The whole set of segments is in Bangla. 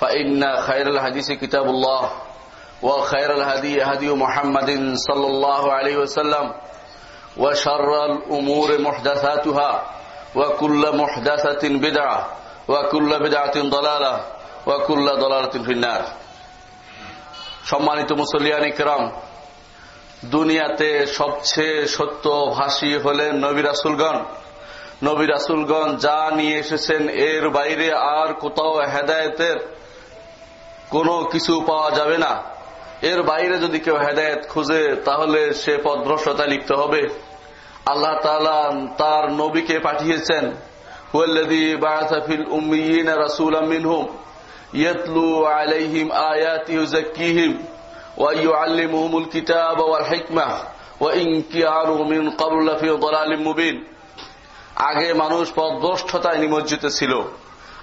فإن خير الحديث كتاب الله وخير الهدي هدي محمد صلى الله عليه وسلم وشر الأمور محدثاتها وكل محدثة بدعة وكل بدعة ضلالة وكل ضلالة في النار সম্মানিত মুসলিয়ান ইকরাম দুনিয়াতে সবচেয়ে সত্য ভাষী হলেন নবী রাসুলগণ নবী রাসুলগণ যা নিয়ে এসেছেন এর বাইরে আর কোথাও হেদায়তের কোনো কিছু পাওয়া যাবে না। এর বাইরে যদি কেউ হেদায়ত খুঁজে, তাহলে সে পদভ্রষ্টতা লিখতে হবে। আল্লাহ তালা তার নবীকে পাঠিয়েছেন ওয়া কিতাবা ওয়া মুবিন। আগে মানুষ পদভ্রষ্টতায় নিমজ্জিত ছিল।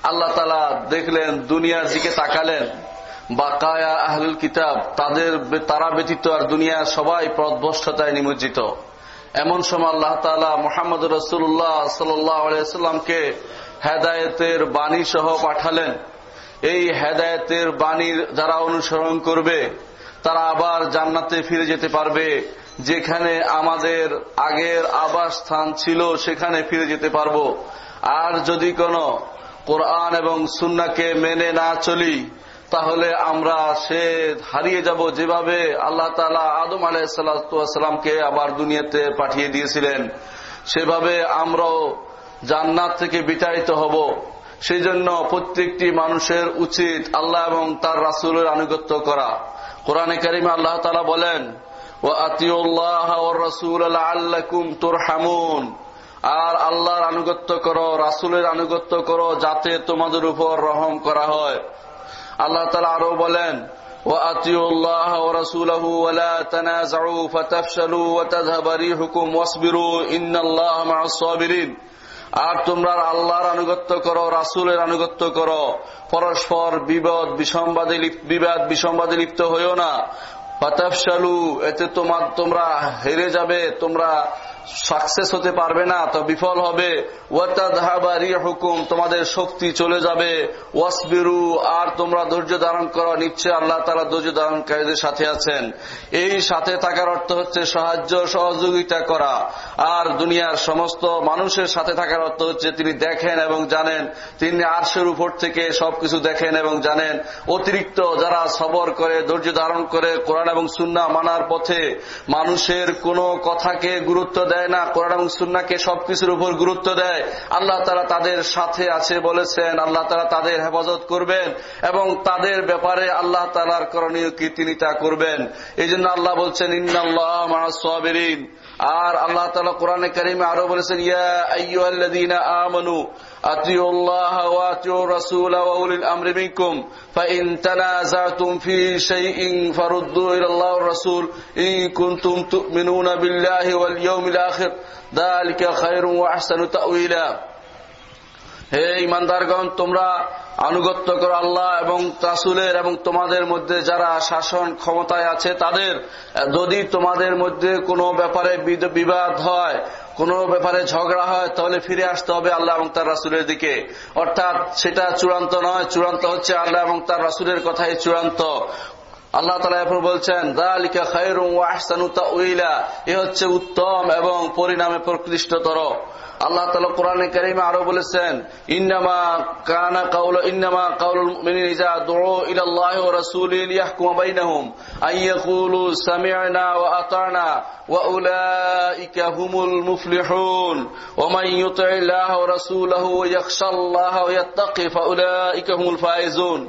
আল্লাহ তালা দেখলেন, দুনিয়ার দিকে তাকালেন। বাকায়া আহলুল কিতাব, তাদের তারা ব্যতীত আর দুনিয়ার সবাই পদভ্রষ্টতায় নিমজ্জিত। এমন সময় আল্লাহ তালা মোহাম্মদ রসুল্লাহ সাল্লামকে হেদায়তের বাণী সহ পাঠালেন। এই হেদায়তের বাণীর যারা অনুসরণ করবে, তারা আবার জান্নাতে ফিরে যেতে পারবে। যেখানে আমাদের আগের আবাস স্থান ছিল, সেখানে ফিরে যেতে পারব। আর যদি কোন কোরআন এবং সুন্নাকে মেনে না চলি তাহলে আমরা সে হারিয়ে যাব যেভাবে আল্লাহ তালা আদম আলাইসাল্লামকে আবার দুনিয়াতে পাঠিয়ে দিয়েছিলেন। সেভাবে আমরাও জান্নাত থেকে বিতাড়িত হব। সেই জন্য প্রত্যেকটি মানুষের উচিত আল্লাহ এবং তার রাসুলের আনুগত্য করা। কোরআনে কারিমে আল্লাহ তালা বলেন ও আতিউল্লাহ রসুল আল্লাকুম তোর হামুন আর আল্লাহর আনুগত্য করো, রাসুলের আনুগত্য করো, যাতে তোমাদের উপর রহম করা হয়। আল্লাহ তালা আরো বলেন وأطيعوا الله ورسوله ولا تنازعوا فتفشلوا وتذهب ريحكم واصبروا إن الله مع الصابرين আর তোমরা আল্লাহর আনুগত্য করো রাসুলের আনুগত্য করো পরস্পর বিবাদ বিসম্বাদে বিবাদ বিসম্বাদে লিপ্ত হইও না ফাতাফশালু এতে তোমার তোমরা হেরে যাবে তোমরা সাকসেস হতে পারবে না, তো বিফল হবে। হুকুম তোমাদের শক্তি চলে যাবে। ওয়াসবিরু, আর তোমরা ধৈর্য ধারণ করো, নিশ্চয় আল্লাহ তালা ধৈর্য ধারণকারীদের সাথে আছেন। এই সাথে থাকার অর্থ হচ্ছে সাহায্য, সহযোগিতা করা। আর দুনিয়ার সমস্ত মানুষের সাথে থাকার অর্থ হচ্ছে তিনি দেখেন এবং জানেন। তিনি আরশের উপর থেকে সবকিছু দেখেন এবং জানেন। অতিরিক্ত যারা সবর করে, ধৈর্য ধারণ করে, কোরআন এবং সুন্না মানার পথে মানুষের কোনো কথাকে গুরুত্ব দেয় না, কোরআন এবং সুন্নাকে সবকিছুর উপর গুরুত্ব দেয়। আল্লাহ তারা তাদের সাথে আছে বলেছেন, আল্লাহ তারা তাদের হেফাজত করবেন এবং তাদের ব্যাপারে আল্লাহ তালার করণীয় কি করবেন। এই জন্য আল্লাহ বলছেন ইন্নআল্লাহ মাসাবিরিন আর আল্লাহ তালা কোরআনে কারিমে আরো বলেছেন ইয়া আইয়ুহাল্লাযীনা আমানু أطيعوا الله وأطيعوا الرسول وأولي الأمر منكم فإن تنازعتم في شيء فردوا إلى الله والرسول إن كنتم تؤمنون بالله واليوم الآخر ذلك خير وأحسن تأويلا হে ইমানদারগণ, তোমরা আনুগত্য করো আল্লাহ এবং রাসুলের এবং তোমাদের মধ্যে যারা শাসন ক্ষমতায় আছে, তাদের, যদি তোমাদের মধ্যে কোনো ব্যাপারে বিবাদ হয়, কোন ব্যাপারে ঝগড়া হয়, তাহলে ফিরে আসতে হবে আল্লাহ এবং তার রাসুলের দিকে। অর্থাৎ সেটা চূড়ান্ত নয়, চূড়ান্ত হচ্ছে আল্লাহ এবং তার রাসুলের কথাই চূড়ান্ত। আল্লাহ তালা এরপর বলছেন, দালিকা খায়রুম ওয়াহসানুতা উইলা এ হচ্ছে উত্তম এবং পরিণামে প্রকৃষ্টতর। আল্লাহ তালা কোরআনে কারিমে আরো বলেছেন ইন্নামা কানা কাউল ইন্নামা কাউল মিনিন ইজা দুউ ইলাল্লাহি ওয়া রাসূলিহি লিয়াহকুম বাইনাহুম আইয়াকুলু সামি'না ওয়া আতা'না ওয়া উলাইকা হুমুল মুফলিহুন ওয়া মান ইউতি' আল্লাহ ওয়া রাসূলাহু ওয়া ইয়াখশা আল্লাহ ওয়া ইয়াত্তাকি ফাউলাইকা হুমুল ফাইজুন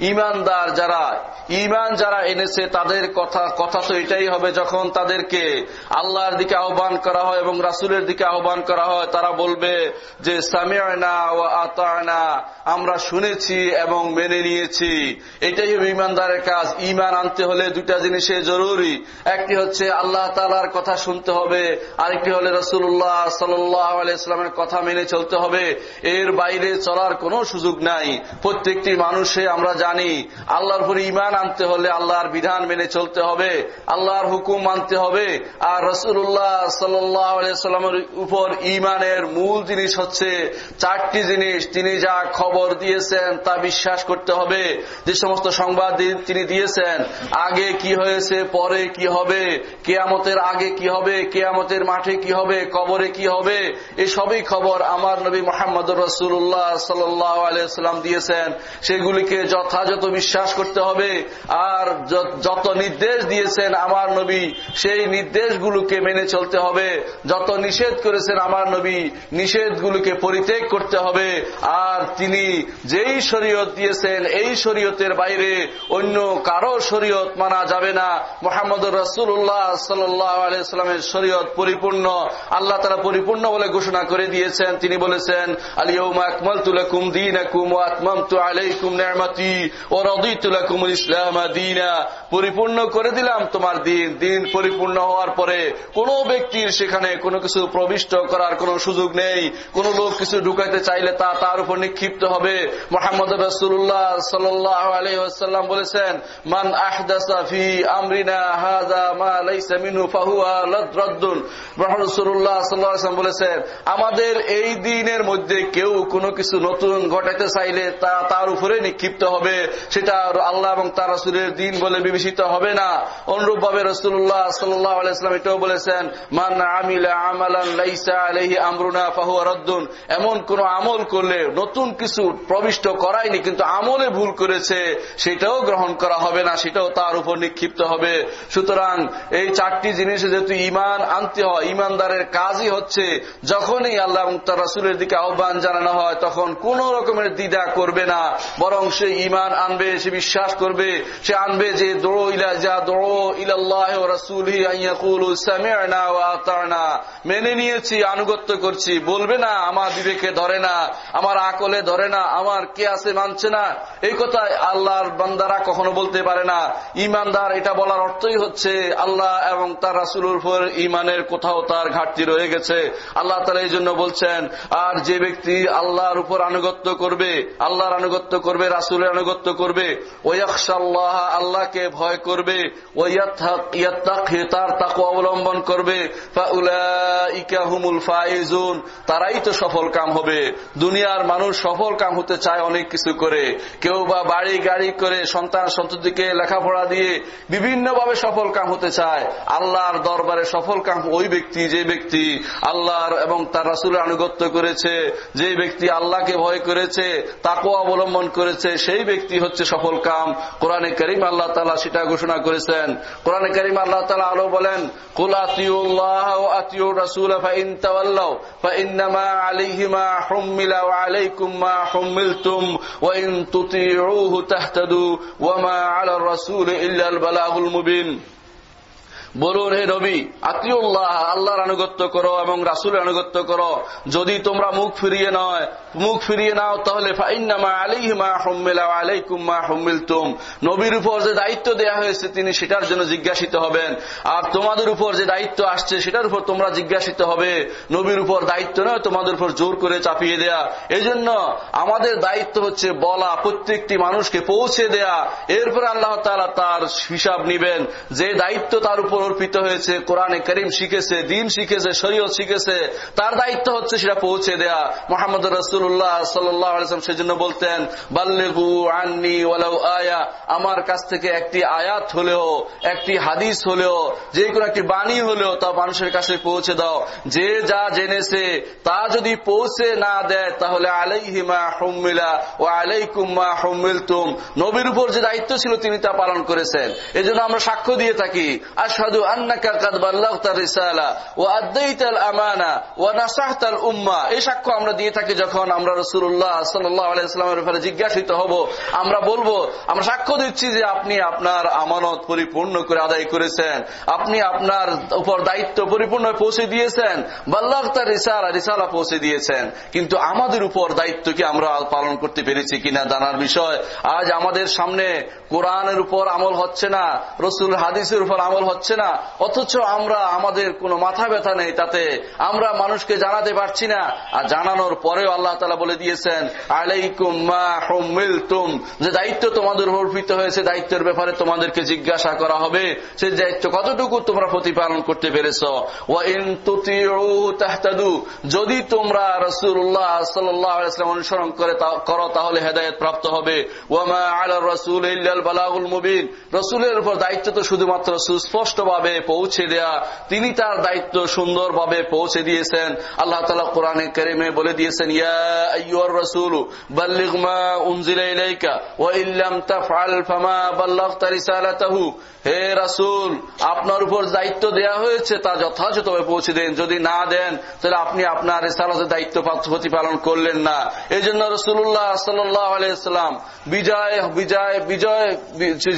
ইমানদার যারা, ইমান যারা এনেছে তাদের কথা কথা তো এটাই হবে যখন তাদেরকে আল্লাহর দিকে আহ্বান করা হয় এবং রাসুলের দিকে আহ্বান করা হয়, তারা বলবে যে সামিয়ানা ও আতানা আমরা শুনেছি এবং মেনে নিয়েছি। এটাই হবে ইমানদারের কাজ। ইমান আনতে হলে দুটা জিনিসে জরুরি। একটি হচ্ছে আল্লাহ তালার কথা শুনতে হবে, আরেকটি হলে রসুল্লাহ সাল্লামের কথা মেনে চলতে হবে। এর বাইরে চলার কোনো সুযোগ নাই। প্রত্যেকটি মানুষে আমরা জানি, আল্লাহর উপরে ইমান আনতে হলে আল্লাহর বিধান মেনে চলতে হবে, আল্লাহর হুকুম মানতে হবে, আর রসুল্লাহ সাল্লামের উপর ইমানের মূল জিনিস হচ্ছে চারটি জিনিস, তিনি যা খবর দিয়েছেন তা বিশ্বাস করতে হবে, যে সমস্ত সংবাদ তিনি দিয়েছেন, আগে কি হয়েছে, পরে কি হবে, কেয়ামতের আগে কি হবে, কেয়ামতের মাঠে কি হবে, কবরে কি হবে এই সবই খবর আমার নবী মোহাম্মদ রসুল্লাহ সাল্লাহ সাল্লাম দিয়েছেন, সেগুলিকে যথাযথ বিশ্বাস করতে হবে। আর যত নির্দেশ দিয়েছেন আমার নবী, সেই নির্দেশগুলোকে মেনে চলতে হবে। যত নিষেধ করেছেন আমার নবী, নিষেধগুলোকে পরিত্যাগ করতে হবে। আর তিনি যেই শরীয়ত দিয়েছেন, এই শরীয়তের বাইরে অন্য কারও শরীয়ত মানা যাবে না। মোহাম্মদ রসুল্লাহ সাল্লামের শরীয়ত পরিপূর্ণ, আল্লাহ তারা পরিপূর্ণ বলে ঘোষণা করে দিয়েছেন। তিনি বলেছেন আলিউম আকমল তুলাকুম দিন আকুম আতমাম তু আলাইকুম নেমাতি ورضيت لكم الإسلام دينا পরিপূর্ণ করে দিলাম, তোমার দিন দিন পরিপূর্ণ হওয়ার পরে কোন ব্যক্তির সেখানে কোনো কিছু প্রবিষ্ট করার কোন সুযোগ নেই, কোন লোক কিছু ঢুকাইতে চাইলে তা তার উপর নিক্ষিপ্ত হবে। মোহাম্মদ রসুল্লাহ সাল্লাহ আলহাম বলেছেন, মান আহদাসি আমরিনা হাজা মা বলেছেন, আমাদের এই দিনের মধ্যে কেউ কোনো কিছু নতুন ঘটাইতে চাইলে তা তার উপরে নিক্ষিপ্ত হবে। সেটা আল্লাহ এবং তার রসুলের দিন বলে বিবেচিত হবে না। অনুরূপ ভাবে রসুল্লাহ সাল্লাহ আলাইসলাম এটাও বলেছেন, মান আমিলা আমালান আমরুনা এমন কোন আমল করলে নতুন কিছু প্রবিষ্ট করায়নি, কিন্তু আমলে ভুল করেছে, সেটাও গ্রহণ করা হবে না, সেটাও তার উপর নিক্ষিপ্ত হবে। সুতরাং এই চারটি জিনিসে যেহেতু ইমান আনতে হয় ইমানদারের কাজই হচ্ছে যখনই আল্লাহ এবং তার রাসুলের দিকে আহ্বান জানানো হয়, তখন কোন রকমের দ্বিধা করবে না, বরং সে ইমান আনবে, সে বিশ্বাস করবে, সে আনবে যে দোড়ো ইলা যা দোড়ো ইলাল্লাহ রাসুল মেনে নিয়েছি, আনুগত্য করছি। বলবে না, আমার বিবেকে ধরে না, আমার আকলে ধরে না, আমার কে আছে মানছে না। এই কথা আল্লাহর বান্দারা কখনো বলতে পারে না। ইমানদার, এটা বলার অর্থই হচ্ছে, আল্লাহ এবং তার রাসুলের উপর ইমানের কোথাও তার ঘাটতি রয়ে গেছে। আল্লাহ তালা এই জন্য বলছেন, আর যে ব্যক্তি আল্লাহর উপর আনুগত্য করবে, আল্লাহর আনুগত্য করবে, রাসুলের আনুগত্য করবে ওয়াকশাল্লাহ আল্লাহকে ভয় করবে তার তাকে অবলম্বন করবে তারাই তো সফল কাম হবে। দুনিয়ার মানুষ সফল কাম হতে চায় অনেক কিছু করে। কেউ বা বাড়ি গাড়ি করে সন্তান সন্ততিকে লেখাপড়া দিয়ে বিভিন্নভাবে সফল কাম হতে চায়। আল্লাহর দরবারে সফল কাম ওই ব্যক্তি, যে ব্যক্তি আল্লাহর এবং তার রাসুলের আনুগত্য করেছে, যে ব্যক্তি আল্লাহকে ভয় করেছে তাকে অবলম্বন করেছে, সেই ব্যক্তি হচ্ছে সফল কাম। কোরআনে করিম আল্লাহ তালা সেটা ঘোষণা করেছেন। কোরআন করিম আল্লাহ তালা আরও বলেন কুল বলুন, হে নবী আত্মীয়ল্লাহ আল্লাহর আনুগত্য করো এবং রাসুলের আনুগত্য করো। যদি তোমরা মুখ ফিরিয়ে নয়, মুখ ফিরিয়ে নাও তাহলে নবীর উপর যে দায়িত্ব দেয়া হয়েছে তিনি সেটার জন্য জিজ্ঞাসিত হবেন। আর তোমাদের উপর যে দায়িত্ব আসছে সেটার উপর তোমরা জিজ্ঞাসিত হবে। নবীর উপর দায়িত্ব নয়, তোমাদের উপর জোর করে চাপিয়ে দেয়া। এই জন্য আমাদের দায়িত্ব হচ্ছে বলা, প্রত্যেকটি মানুষকে পৌঁছে দেয়া। এরপর আল্লাহ তালা তার হিসাব নিবেন। যে দায়িত্ব তার উপর অর্পিত হয়েছে, কোরআনে করিম শিখেছে, দিন শিখেছে, শরীয়ত শিখেছে, তার দায়িত্ব হচ্ছে সেটা পৌঁছে দেয়া। মোহাম্মদ রসুল্লাহ সাল্লাম সেজন্য বলতেন, বাল্লেগু আন্নি ওয়ালাউ আয়া। আমার কাছ থেকে একটি আয়াত হলেও, একটি হাদিস হলেও, যে কোনো একটি বাণী হলেও তা মানুষের কাছে পৌঁছে দাও। যে যা জেনেছে, তা যদি পৌঁছে না দেয়, তাহলে আলাইহিমা হুমিলা ও আলাইকুম্মা হুমিলতুম নবীর উপর যে দায়িত্ব ছিল, তিনি তা পালন করেছেন। এই আমরা সাক্ষ্য দিয়ে থাকি আসাদ আন্নাকা কাদ বাল্লাগতা রিসালা ওয়া আদাইতাল আমানা ওয়া নাসাহতাল এই আমরা দিয়ে থাকি যখন আমরা আলাইহি ওয়াসাল্লামের ব্যাপারে জিজ্ঞাসিত হব। আমরা বলব, আমরা সাক্ষ্য দিচ্ছি যে আপনি আপনার আমানত পরিপূর্ণ করে আদায় করেছেন। আপনি আপনার উপর দায়িত্ব পরিপূর্ণ পৌঁছে দিয়েছেন। বাল্লাগতা রিসালা রিসালা পৌঁছে দিয়েছেন। কিন্তু আমাদের উপর দায়িত্ব কি আমরা পালন করতে পেরেছি কিনা জানার বিষয়। আজ আমাদের সামনে কোরআনের উপর আমল হচ্ছে না রসুল হাদিসের উপর আমল হচ্ছে না। অথচ আমরা, আমাদের কোনো মাথা ব্যথা নেই তাতে। আমরা মানুষকে জানাতে পারছি না। আর জানানোর পরেও আল্লাহ তালা বলে দিয়েছেন, আলাইকুম যে দায়িত্ব তোমাদের অর্পিত হয়েছে, দায়িত্বের ব্যাপারে তোমাদেরকে জিজ্ঞাসা করা হবে। সে দায়িত্ব কতটুকু তোমরা প্রতিপালন করতে পেরেছ? যদি তোমরা আলাইহি ওয়াসাল্লাম অনুসরণ করে করো, তাহলে হেদায়েত প্রাপ্ত হবে। ওয়ামা আলা রাসূল বালাগুল মুবিন। রাসূলের উপর দায়িত্ব তো শুধুমাত্র সুস্পষ্টভাবে পৌঁছে দেয়া। তিনি তার দায়িত্ব সুন্দরভাবে পৌঁছে দিয়েছেন। আল্লাহ তাআলা কোরআনে কারিমে বলে দিয়েছেন হে রাসূল, আপনার উপর দায়িত্ব দেয়া হয়েছে, তা যথাযথভাবে পৌঁছে দেন। যদি না দেন, তাহলে আপনি আপনার রিসালাতের দায়িত্ব প্রতিপালন করলেন না। এই জন্য রসুল্লাহ সাল্লাম বিজয় বিজয় বিজয়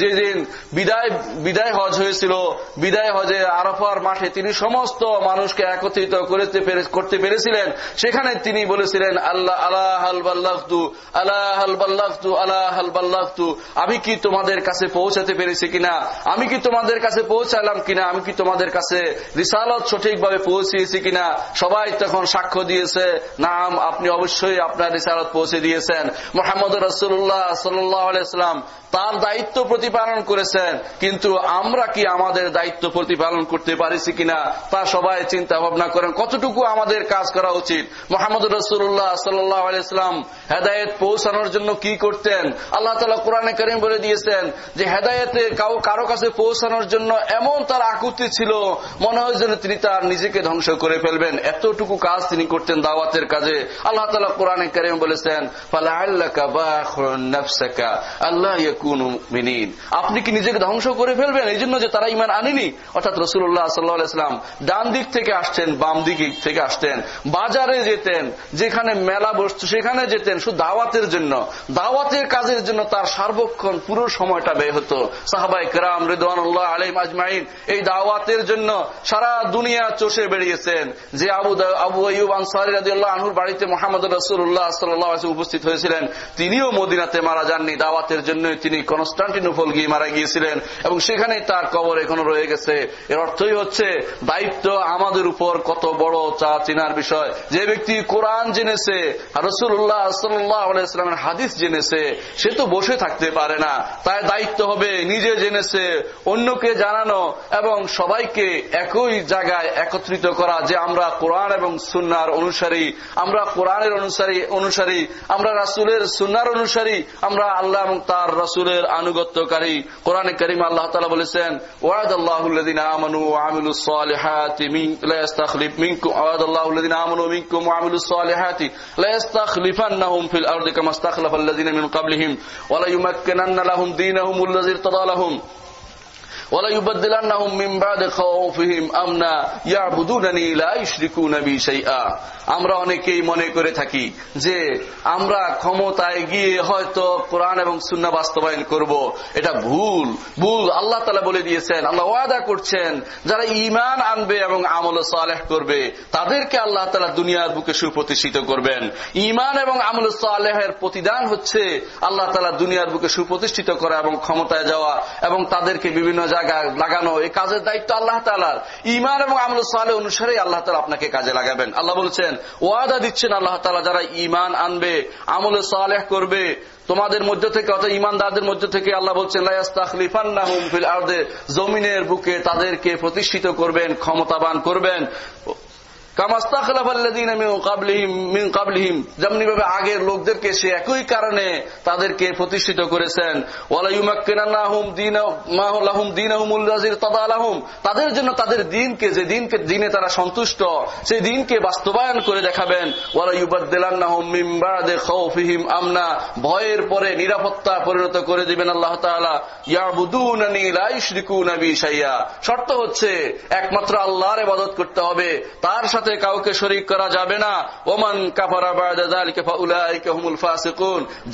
যেদিন বিদায় বিদায় হজ হয়েছিল বিদায় হজে আরফার মাঠে তিনি সমস্ত মানুষকে একত্রিত করতে পেরে- করতে পেরেছিলেন। সেখানে তিনি বলেছিলেন, আল্লাহ আল্লাহ হাল বাল্লাহতু আল্লাহ হাল বাল্লাহতু আল্লাহ হাল বাল্লাহতু আমি কি তোমাদের কাছে পৌঁছাতে পেরেছি কিনা? আমি কি তোমাদের কাছে পৌঁছালাম কিনা? আমি কি তোমাদের কাছে রিসালত সঠিকভাবে পৌঁছিয়েছি কিনা? সবাই তখন সাক্ষ্য দিয়েছে, নাম, আপনি অবশ্যই আপনার রিসালত পৌঁছে দিয়েছেন। মোহাম্মদ রসুল্লাহ সাল্লাম তার দায়িত্ব প্রতিপালন করেছেন, কিন্তু আমরা কি আমাদের দায়িত্ব প্রতিপালন করতে পারিছি কিনা তা সবাই চিন্তা ভাবনা করেন। কতটুকু আমাদের কাজ করা উচিত? মোহাম্মদ রসুল্লাহ সাল্লাম হেদায়েত পৌঁছানোর জন্য কি করতেন? আল্লাহ তালা কোরআনে করিম বলে দিয়েছেন যে হেদায়েতে কারও কাছে পৌঁছানোর জন্য এমন তার আকুতি ছিল, মনে হয় যেন তিনি তার নিজেকে ধ্বংস করে ফেলবেন। এতটুকু কাজ তিনি করতেন দাওয়াতের কাজে। আল্লাহ তালা কোরআনে করিম বলেছেন আল্লাহ আপনি কি নিজেকে ধ্বংস করে ফেলবেন? এই জন্য যে তারা ইমান আনেনি অর্থাৎ রসুল্লাহ সাল্লাহাম ডান দিক থেকে আসতেন, বাম দিক থেকে আসতেন। বাজারে যেতেন, যেখানে মেলা বসত, সেখানে যেতেন, শুধু দাওয়াতের জন্য। দাওয়াতের কাজের জন্য তার সার্বক্ষণ পুরো সময়টা ব্যয় হতো। সাহাবাই কেরাম রেদানুল্লাহ আলিম আজমাইন এই দাওয়াতের জন্য সারা দুনিয়া চষে বেরিয়েছেন যে আবু আবু আইব আনসারি রাদিয়াল্লাহু আনহুর বাড়িতে মোহাম্মদ রসুল্লাহ সাল্লাহ উপস্থিত হয়েছিলেন, তিনিও মদিনাতে মারা যাননি। দাওয়াতের জন্য তিনি কনস্টান্টিনোপল গিয়ে মারা গিয়েছিলেন এবং সেখানেই তার কবর এখনও রয়ে গেছে। এর অর্থই হচ্ছে দায়িত্ব আমাদের উপর কত বড় চা চিনার বিষয়। যে ব্যক্তি কোরআন জেনেছে রসুল্লাহ সাল্লামের হাদিস জেনেছে, সে তো বসে থাকতে পারে না। তাই দায়িত্ব হবে নিজে জেনেছে, অন্যকে জানানো এবং সবাইকে একই জায়গায় একত্রিত করা যে আমরা কোরআন এবং সুন্নার অনুসারী, আমরা কোরআনের অনুসারী অনুসারী, আমরা রাসুলের সুন্নার অনুসারী, আমরা আল্লাহ এবং তার রাসুলের আনুগত্যকারী। কোরআনে করিম আল্লাহ তালা বলেছেন ওয়াদ আল্লাহুল্লাদিন الله الذين آمنوا وعملوا الصالحات من لا يستخلف منكم أراد الله الذين آمنوا منكم وعملوا الصالحات لا يستخلفنهم في الأرض كما استخلف الذين من قبلهم ولا يمكنن لهم دينهم الذي ارتضى لهم. আমরা অনেকেই মনে করে থাকি যে আমরা ক্ষমতায় গিয়ে হয়তো কোরআন এবং সুন্না বাস্তবায়ন করব। এটা ভুল ভুল। আল্লাহ তালা বলে দিয়েছেন, আল্লাহ ওয়াদা করছেন, যারা ইমান আনবে এবং আমল সালেহ করবে, তাদেরকে আল্লাহ তালা দুনিয়ার বুকে সুপ্রতিষ্ঠিত করবেন। ইমান এবং আমল সালেহের প্রতিদান হচ্ছে আল্লাহ তালা দুনিয়ার বুকে সুপ্রতিষ্ঠিত করা এবং ক্ষমতায় যাওয়া এবং তাদেরকে বিভিন্ন জায়গায় লাগানো, এই কাজের দায়িত্ব আল্লাহ তালার ইমান এবং আমল সালে অনুসারে আল্লাহ তালা আপনাকে কাজে লাগাবেন। আল্লাহ বলছেন, ওয়াদা দিচ্ছেন আল্লাহ তালা যারা ইমান আনবে, আমল সালেহ করবে, তোমাদের মধ্য থেকে অর্থাৎ ইমানদারদের মধ্য থেকে আল্লাহ বলছেন জমিনের বুকে তাদেরকে প্রতিষ্ঠিত করবেন, ক্ষমতাবান করবেন। যেমনি ভাবে আগের লোকদেরকে সে একই কারণে তাদেরকে প্রতিষ্ঠিত করেছেন। তাদের জন্য তাদের দিনকে, যে দিনকে, দিনে তারা সন্তুষ্ট, সেই দিনকে বাস্তবায়ন করে দেখাবেন। আমনা। ভয়ের পরে নিরাপত্তা পরিণত করে দিবেন আল্লাহ শর্ত হচ্ছে, একমাত্র আল্লাহর ইবাদত করতে হবে। তার সাথে কাউকে শরিক করা যাবে না। ওমান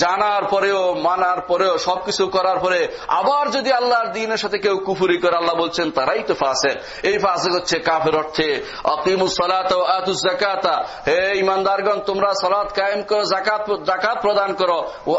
জানার পরেও, মানার পরেও, সবকিছু করার পরে আবার যদি আল্লাহর দিনের সাথে কেউ কুফুরি করে, আল্লাহ বলছেন, তারাই তো ফাসেক। এই ফাসেক হচ্ছে কাফের অর্থে জাকাতা হে ইমানদারগণ তোমরা সালাত কায়েম করো জাকাত জাকাত প্রদান করো। ও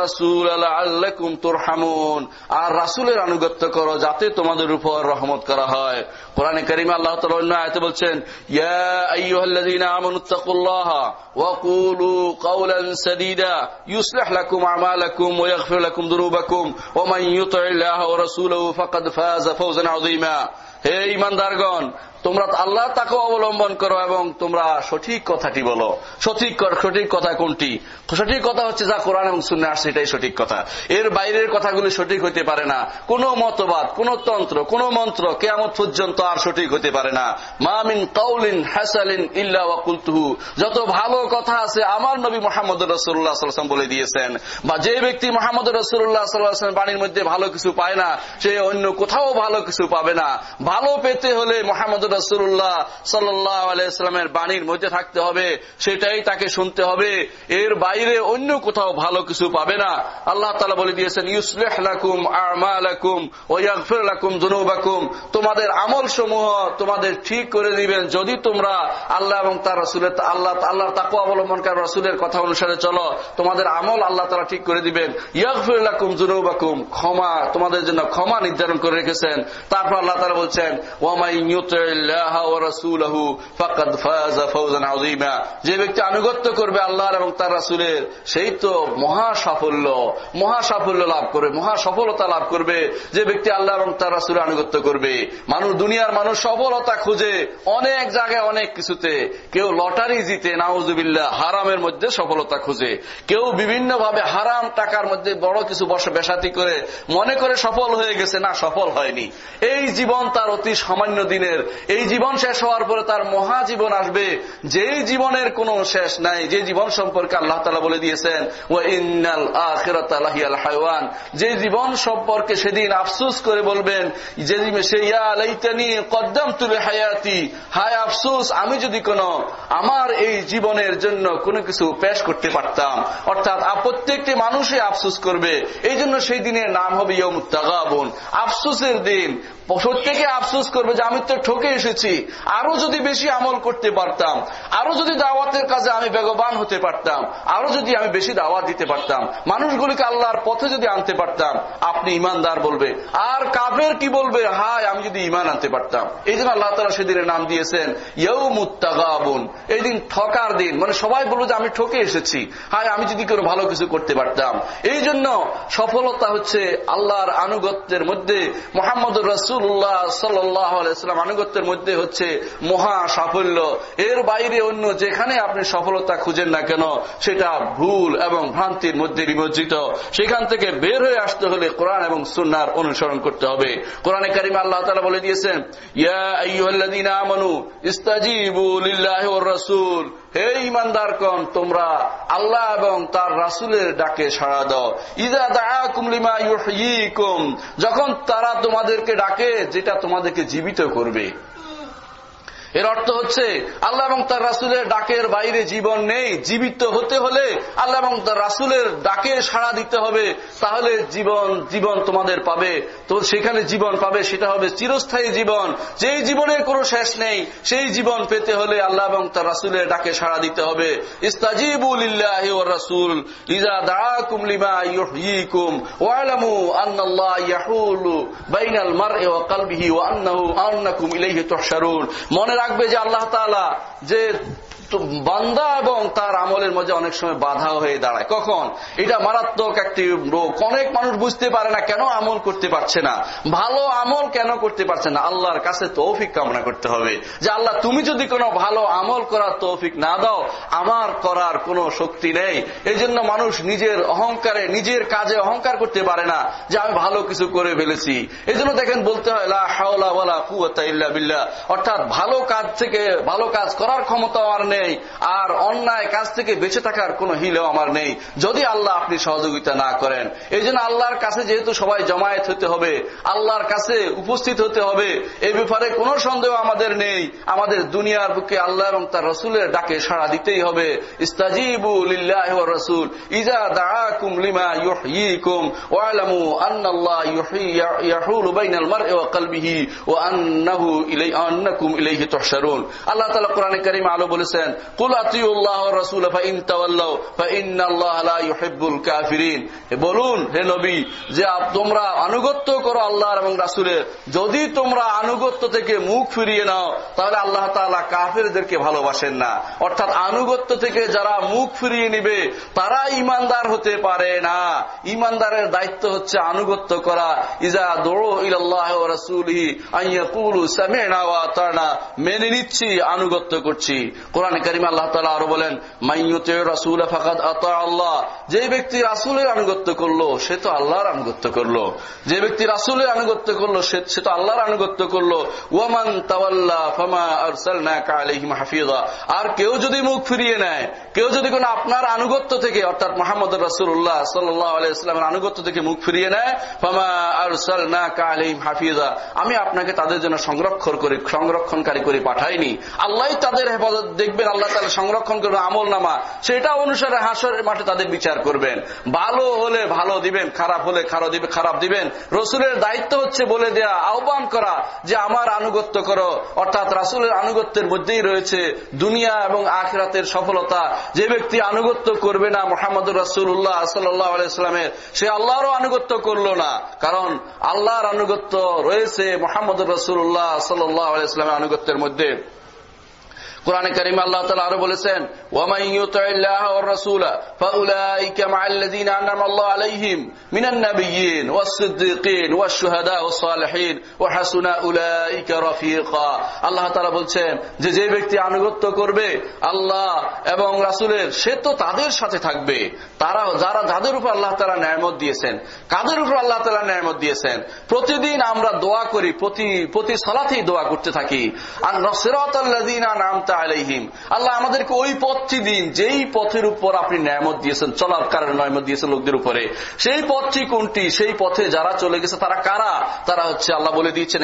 রাসুল আল্লাকুম তোর হামুন আর রাসুলের আনুগত্য করো, যাতে তোমাদের উপর রহমত করা হয়। কোরআনে করিমা আল্লাহ তালা অন্য আয়তে বলছেন ইয়া আইয়ুহাল্লাযীনা আমানুত্তাকুল্লাহা ওয়া কুলু কাওলান সাদীদা ইউসলিহ লাকুম আমালাকুম ওয়া ইয়াগফির লাকুম যুনুবাকুম ওয়া মান ইউতি'ইল্লাহা ওয়া রাসূলাহু ফাকাদ ফাযা ফাওজান আযীমা হে ঈমানদারগণ তোমরা আল্লাহ তাকে অবলম্বন করো এবং তোমরা সঠিক কথাটি বলো। সঠিক সঠিক কথা কোনটি? সঠিক কথা হচ্ছে যা কোরআন এবং শূন্য আসছে, এটাই সঠিক কথা। এর বাইরের কথাগুলি সঠিক হতে পারে না। কোন মতবাদ, কোন তন্ত্র, কোন মন্ত্র কেয়ামত পর্যন্ত আর সঠিক হতে পারে না। মামিন কাউলিন হাসালিন ইল্লা ওয়াকুলতুহু যত ভালো কথা আছে আমার নবী মোহাম্মদ রসুল্লাহ সাল্লাম বলে দিয়েছেন। বা যে ব্যক্তি মোহাম্মদ রসুল্লাহ সাল্লাহ বাণীর মধ্যে ভালো কিছু পায় না, সে অন্য কোথাও ভালো কিছু পাবে না। ভালো পেতে হলে মোহাম্মদ রসুল্লাহ সাল্লাহ আলাইস্লামের বাণীর মধ্যে থাকতে হবে, সেটাই তাকে শুনতে হবে। এর বাইরে অন্য কোথাও ভালো কিছু পাবে না। আল্লাহ তালা বলে দিয়েছেন, ইউসলেহ লাকুম আরমালাকুম ওয়াগফির লাকুম জুনুবাকুম তোমাদের আমল সমূহ তোমাদের ঠিক করে দিবেন। যদি তোমরা আল্লাহ এবং তার রসুলের আল্লাহ আল্লাহর তাকু অবলম্বনকার রসুলের কথা অনুসারে চলো। তোমাদের আমল আল্লাহ তারা ঠিক করে দিবেন। ইয়াগফির লাকুম জুনুবাকুম ক্ষমা তোমাদের জন্য ক্ষমা নির্ধারণ করে রেখেছেন। তারপর আল্লাহ তারা বলছেন যে ব্যক্তি আনুগত্য করবে আল্লাহর এবং তার রাসুলের, সেই তো মহা সাফল্য মহা সাফল্য লাভ করবে, মহা সফলতা লাভ করবে। যে ব্যক্তি আল্লাহ এবং তার রাসুলের আনুগত্য করবে, মানুষ দুনিয়ার মানুষ সফলতা খুঁজে অনেক জায়গায়, অনেক কিছুতে। কেউ লটারি জিতে নাউজুবিল্লা হারামের মধ্যে সফলতা খুঁজে। কেউ বিভিন্ন ভাবে হারাম টাকার মধ্যে বড় কিছু বসে, বেসাতি করে, মনে করে সফল হয়ে গেছে, না, সফল হয়নি। এই জীবন তার অতি সামান্য দিনের। এই জীবন শেষ হওয়ার পরে তার মহা জীবন আসবে। যেই জীবনের কোনো শেষ নাই, যে জীবন সম্পর্কে আল্লাহ তালা বলে দিয়েছেন ও ইন্নাল আখিরাতাল হাইওয়ান। যে জীবন সম্পর্কে সেদিন আফসুস করে বলবেন, যে কদ্দাম তুলে হায়াতি হায় আফসুস, আমি যদি কোন, আমার এই জীবনের জন্য কোনো কিছু পেশ করতে পারতাম। অর্থাৎ প্রত্যেকটি মানুষই আফসুস করবে। এই জন্য সেই দিনের নাম হবে ইয়মুত্তাগাবন আফসুসের দিন প্রত্যেকে আফসোস করবে যে আমি তো ঠকে এসেছি। আরও যদি বেশি আমল করতে পারতাম, আরও যদি দাওয়াতের কাজে আমি বেগবান হতে পারতাম, আরও যদি আমি বেশি দাওয়াত দিতে পারতাম, মানুষগুলিকে আল্লাহর পথে যদি আনতে পারতাম, আপনি ইমানদার বলবে, আর কাফের কি বলবে? হায়, আমি যদি ইমান আনতে পারতাম। এই জন্য আল্লাহ তালা সেদিনের নাম দিয়েছেন ইউ মুত্তাগাবুন এই দিন ঠকার দিন মানে সবাই বলব যে আমি ঠকে এসেছি। হায়, আমি যদি কোনো ভালো কিছু করতে পারতাম। এই জন্য সফলতা হচ্ছে আল্লাহর আনুগত্যের মধ্যে মোহাম্মদ রসুল রসুল্লাহ সাল্লাম আনুগত্যের মধ্যে হচ্ছে মহা সাফল্য। এর বাইরে অন্য যেখানে আপনি সফলতা খুঁজেন না কেন, সেটা ভুল এবং ভ্রান্তির মধ্যে নিমজ্জিত সেখান থেকে বের হয়ে আসতে হলে কোরআন এবং সুনার অনুসরণ করতে হবে। কোরআনে কারিম আল্লাহ তালা বলে দিয়েছেন, ইয়া আমানু ইস্তাজিবু লিল্লাহ রসুল। হে ইমানদার কন তোমরা আল্লাহ এবং তার রাসুলের ডাকে সাড়া দাও। ইদা দাকুমলিমা যখন তারা তোমাদেরকে ডাকে, যেটা তোমাদেরকে জীবিত করবে। এর অর্থ হচ্ছে, আল্লাহ এবং তার রাসুলের ডাকের বাইরে জীবন নেই। জীবিত হতে হলে আল্লাহ এবং তার রাসুলের ডাকে সাড়া দিতে হবে। তাহলে জীবন জীবন তোমাদের পাবে। তো সেখানে জীবন পাবে, সেটা হবে চিরস্থায়ী জীবন। যেই জীবনের কোনো শেষ নেই, সেই জীবন পেতে হলে আল্লাহ এবং তার রাসুলের ডাকে সাড়া দিতে হবে। ইস্তাজিবুল্লাহ রাসুল, ইজা তুহশারুন। মনে রাখবে যে আল্লাহ তালা যে বান্দা এবং তার আমলের মধ্যে অনেক সময় বাধা হয়ে দাঁড়ায়। কখন? এটা মারাত্মক একটি রোগ। অনেক মানুষ বুঝতে পারে না কেন আমল করতে পারছে না। ভালো আমল কেন করতে পারছে না? আল্লাহর কাছে তৌফিক কামনা করতে হবে। যে আল্লাহ, তুমি যদি কোনো ভালো আমল করার তৌফিক না দাও, আমার করার কোনো শক্তি নেই। এই জন্য মানুষ নিজের অহংকারে, নিজের কাজে অহংকার করতে পারে না যে আমি ভালো কিছু করে ফেলেছি। এই জন্য দেখেন বলতে হয় হাওলা ইল্লা বিল্লাহ। অর্থাৎ ভালো কাজ থেকে ভালো কাজ করার ক্ষমতা আমার নেই। আর অন্যায় কাজ থেকে বেঁচে থাকার কোনো হিলেও আমার নেই। যদি আল্লাহ আপনি সহযোগিতা না করেন, এই জন্য আল্লাহর কাছে যেহেতু সবাই জমায়েত হতে হবে, আল্লাহর কাছে উপস্থিত হতে হবে এই ব্যাপারে কোনো সন্দেহ আমাদের নেই। আমাদের দুনিয়ার বুকে আল্লাহ এবং তার রসুলের ডাকে সাড়া দিতেই হবে। রসুল আল্লাহ তাআলা কারীমে আলো বলেছেন কুল কাফিরিন। বলুন, হে নবী, যে তোমরা আনুগত্য করো আল্লাহর এবং রাসূলের। যদি তোমরা আনুগত্য থেকে মুখ ফিরিয়ে নাও, তাহলে আল্লাহ তাআলা কাফেরদেরকে ভালোবাসেন না। অর্থাৎ আনুগত্য থেকে যারা মুখ ফিরিয়ে নিবে, তারা ইমানদার হতে পারে না। ইমানদারের দায়িত্ব হচ্ছে আনুগত্য করা। ইজা দৌড়ো ইল্লাহ রাসূলিহি আইয়াকুলু সামি'না ওয়া আতানা। মেনে নিচ্ছি, আনুগত্য করছি। কোরআন কারিমে আল্লাহ তাআলা আরও বলেন মাইয়ুতি রাসূল ফাকাদ আতা আল্লাহ। যে ব্যক্তি রাসূলের আনুগত্য করল, সে তো আল্লাহর আনুগত্য করল। যে ব্যক্তি রাসূলের আনুগত্য করল, সে তো আল্লাহর আনুগত্য করল। ওয়ামান তাওয়াল্লা ফামা আরসালনাকা আলাইহিম হাফিজা আর কেউ যদি মুখ ফিরিয়ে নেয়, কেউ যদি কোনো আপনার আনুগত্য থেকে, অর্থাৎ মোহাম্মদ রাসূলুল্লাহ সাল্লাল্লাহু আলাইহি ওয়াসাল্লামের আনুগত্য থেকে মুখ ফিরিয়ে নেয়, ফামা আরসালনাকা আলাইহিম হাফিজা আমি আপনাকে তাদের জন্য সংরক্ষণ করে, সংরক্ষণকারী করে পাঠাইনি। আল্লাহ তাদের হেফাজত দেখবেন আল্লাহ তাদের সংরক্ষণ করবে আমল নামা। সেটা অনুসারে হাসরের মাঠে তাদের বিচার করবেন। ভালো হলে ভালো দিবেন, খারাপ হলে খারাপ দিবে, খারাপ দিবেন। রসুলের দায়িত্ব হচ্ছে বলে দেয়া, আহ্বান করা যে আমার আনুগত্য করো। অর্থাৎ রাসুলের আনুগত্যের মধ্যেই রয়েছে দুনিয়া এবং আখরাতের সফলতা। যে ব্যক্তি আনুগত্য করবে না মোহাম্মদ রাসুল্লাহ সাল্লাহ আলাইস্লামের সে আল্লাহরও আনুগত্য করল না। কারণ আল্লাহর আনুগত্য রয়েছে মোহাম্মদ রসুল্লাহ সাল্লাহ আলাইস্লামের আনুগত্যের মধ্যে। কোরআনে করিম আল্লাহ তালা আরও বলেছেন আল্লাহ বলছেন, যে যে ব্যক্তি আনুগত্য করবে, আল্লাহ এবং রাসুলের, সে তো তাদের সাথে থাকবে। তারা, যারা, যাদের উপর আল্লাহ তালা ন্যায়মত দিয়েছেন, কাদের উপর আল্লাহ তালা ন্যায়মত দিয়েছেন? প্রতিদিন আমরা দোয়া করি, প্রতি প্রতি সালাতেই দোয়া করতে থাকি। আর নসরাত আলাইহিম। আল্লাহ আমাদেরকে ওই পথটি দিন, যেই পথের উপর আপনি ন্যায়ামত দিয়েছেন, চলার কারণে নয়মত দিয়েছেন লোকদের উপরে। সেই পথটি কোনটি? সেই পথে যারা চলে গেছে, তারা কারা? তারা হচ্ছে আল্লাহ বলে দিচ্ছেন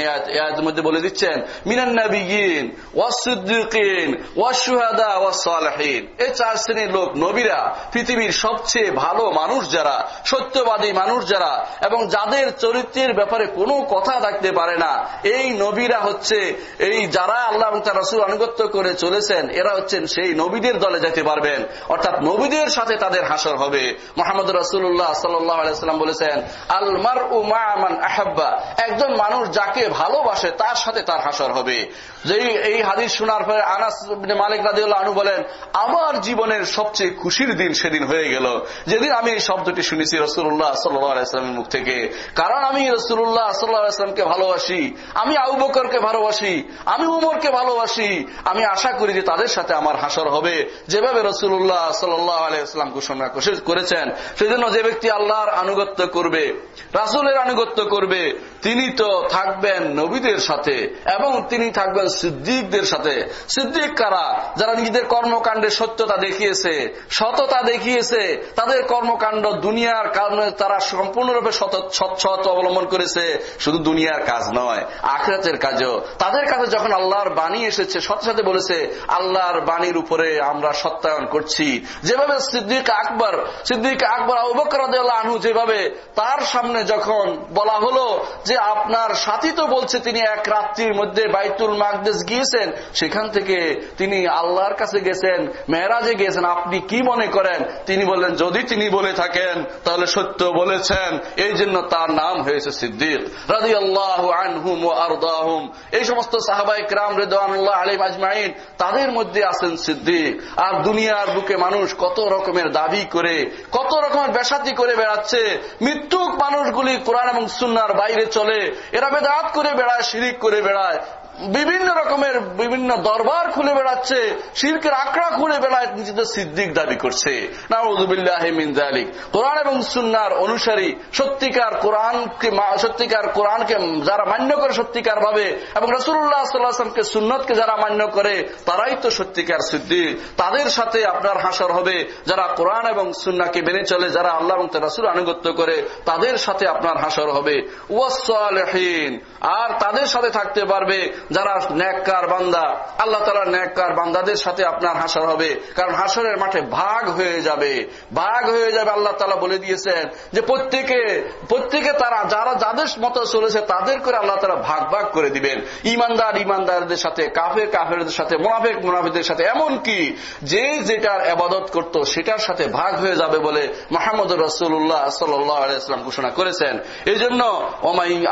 মধ্যে বলে দিচ্ছেন মিনান্নাবিগিন ওয়াসুদ্দিন ওয়াসুহাদা ওয়াসালহীন এই চার শ্রেণির লোক, নবীরা, পৃথিবীর সবচেয়ে ভালো মানুষ যারা, সত্যবাদী মানুষ যারা, এবং যাদের চরিত্রের ব্যাপারে কোনো কথা থাকতে পারে না, এই নবীরা হচ্ছে এই যারা আল্লাহ এবং তার রসুল আনুগত্য করে চলেছেন, এরা হচ্ছেন সেই নবীদের দলে যেতে পারবেন। অর্থাৎ নবীদের সাথে তাদের হাসর হবে। মোহাম্মদ রসুল্লাহ সাল্লাম বলেছেন আলমার উমান আহাব্বা। একজন মানুষ যাকে ভালোবাসে, তার সাথে তার হাসর হবে। যেই এই হাদিস শোনার পরে আনাস মালিক রাদিউল্লাহ আনু বলেন, আমার জীবনের সবচেয়ে খুশির দিন সেদিন হয়ে গেল। যেদিন আমি এই শব্দটি শুনেছি রসুল্লাহ সাল্লামের মুখ থেকে। কারণ আমি রসুল্লাহ সাল্লাহামকে ভালোবাসি, আমি আবু বকরকে ভালোবাসি, আমি উমরকে ভালোবাসি। আমি আশা করি যে তাদের সাথে আমার হাসর হবে। যেভাবে রসুল্লাহ সাল্লাহ আলাইসলাম ঘোষণা করেছেন, সেজন্য যে ব্যক্তি আল্লাহর আনুগত্য করবে, রাসুলের আনুগত্য করবে, তিনি তো থাকবেন নবীদের সাথে এবং তিনি থাকবেন সিদ্দিকদের সাথে। সিদ্দিক কারা? যারা নিজেদের কর্মকাণ্ডের সত্যতা দেখিয়েছে, সততা দেখিয়েছে, তাদের কর্মকাণ্ড দুনিয়ার কারণে তারা সম্পূর্ণরূপে সৎ অবলম্বন করেছে। শুধু দুনিয়ার কাজ নয়, আখরাতের কাজও। তাদের কাছে যখন আল্লাহর বাণী এসেছে, সাথে সাথে বলেছে, আল্লাহর বাণীর উপরে আমরা সত্যায়ন করছি। যেভাবে সিদ্দিক আকবর সিদ্দিক আকবর অবকর আনহু যেভাবে তার সামনে যখন বলা হলো যে, আপনার সাথী তো বলছে তিনি এক রাত্রির মধ্যে বাইতুল মাকদেশ গিয়েছেন, সেখান থেকে তিনি আল্লাহর কাছে গেছেন মেহরাজে গিয়েছেন। আপনি কি মনে করেন? তিনি বললেন, যদি তিনি বলে থাকেন, তাহলে সত্য বলেছেন। এই জন্য তার নাম হয়েছে সিদ্দিক রাজি আল্লাহ আনহুম ও আরদাহুম। এই সমস্ত সাহাবাই ক্রাম রেদানুল্লাহ আলিম আজমাইন, তাদের মধ্যে আছেন সিদ্দিক। আর দুনিয়ার বুকে মানুষ কত রকমের দাবি করে, কত রকমের বেসাতি করে বেড়াচ্ছে। মৃত্যুক মানুষগুলি কোরআন এবং সুন্নার বাইরে চলে। এরা বেদাত করে বেড়ায়, শিরিক করে বেড়ায়। বিভিন্ন রকমের বিভিন্ন দরবার খুলে বেড়াচ্ছে শিল্পের আঁকড়া খুলে বেড়ায় নিজেদের সিদ্দিক দাবি করছে। নাউদুবিল্লাহিমিনজালিক কোরআন এবং সুন্নার অনুসারী সত্যিকার কোরআনকে সত্যিকার কোরআনকে যারা মান্য করে সত্যিকার ভাবে এবং রসুল্লাহ সাল্লাহামকে সুন্নতকে যারা মান্য করে, তারাই তো সত্যিকার সিদ্দিক। তাদের সাথে আপনার হাসর হবে। যারা কোরআন এবং সুন্নাকে মেনে চলে, যারা আল্লাহ এবং রসুল আনুগত্য করে, তাদের সাথে আপনার হাসর হবে। ওয়াসহীন আর তাদের সাথে থাকতে পারবে যারা ন্যাককার বান্দা, আল্লাহ তালা ন্যাককার বান্দাদের সাথে আপনার হাসর হবে। কারণ হাসরের মাঠে ভাগ হয়ে যাবে। ভাগ হয়ে যাবে আল্লাহ তালা বলে দিয়েছেন যে প্রত্যেকে প্রত্যেকে তারা, যারা যাদের মতো চলেছে তাদের করে আল্লাহ তালা ভাগ ভাগ করে দিবেন। ইমানদার ইমানদারদের সাথে, কাফের কাফেরদের সাথে, মোনাফেক মোনাফেদের সাথে এমন কি যে যেটার আবাদত করত সেটার সাথে ভাগ হয়ে যাবে বলে মাহমুদ রসুল্লাহ সাল্লাম ঘোষণা করেছেন। এই জন্য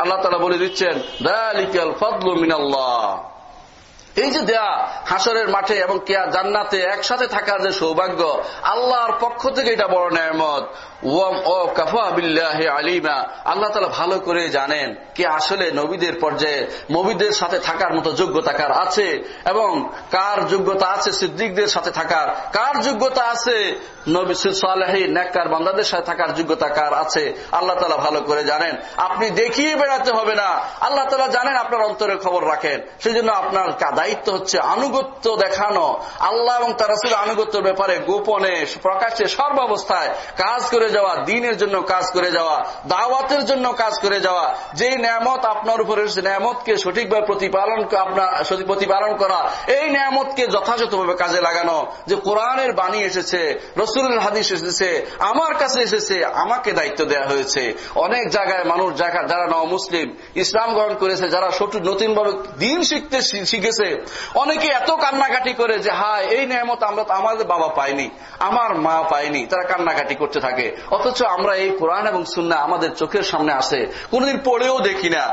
আল্লাহ তালা বলে দিচ্ছেন, দালিকাল ফদলু মিনাল্লাহ। Allah এই যে দেয়া হাসরের মাঠে এবং কেয়া জান্নাতে একসাথে থাকার যে সৌভাগ্য, আল্লাহর পক্ষ থেকে এটা বড় ন্যায়মত আলিমা। আল্লাহ তালা ভালো করে জানেন কে আসলে নবীদের পর্যায়ে নবীদের সাথে থাকার মতো যোগ্যতা কার আছে এবং কার যোগ্যতা আছে সিদ্দিকদের সাথে থাকার, কার যোগ্যতা আছে নবী বান্দাদের সাথে থাকার যোগ্যতা কার আছে, আল্লাহ তালা ভালো করে জানেন। আপনি দেখিয়ে বেড়াতে হবে না। আল্লাহ তালা জানেন আপনার অন্তরের খবর রাখেন। সেই জন্য আপনার দায়িত্ব হচ্ছে আনুগত্য দেখানো। আল্লাহ এবং তার আনুগত্যের ব্যাপারে গোপনে, প্রকাশ্যে, সর্বাবস্থায় কাজ করে যাওয়া, দিনের জন্য কাজ করে যাওয়া, দাওয়াতের জন্য কাজ করে যাওয়া যে নিয়ামত আপনার উপরে নিয়ামতকে সঠিকভাবে প্রতিপালন আপনার প্রতিপালন করা, এই নিয়ামতকে যথাযথভাবে কাজে লাগানো, যে কোরআনের বাণী এসেছে, রসুলের হাদিস এসেছে, আমার কাছে এসেছে, আমাকে দায়িত্ব দেওয়া হয়েছে। অনেক জায়গায় মানুষ যারা ন মুসলিম ইসলাম গ্রহণ করেছে, যারা নতুন ভাবে দিন শিখতে শিখেছে অনেকে এত কান্নাকাটি করে যে, হায়, এই নিয়ামত আমরা আমাদের বাবা পাইনি, আমার মা পাইনি, তারা কান্নাকাটি করতে থাকে। অথচ আমরা এই কোরআন এবং সুন্না আমাদের চোখের সামনে আসে কোনদিন পড়েও দেখি না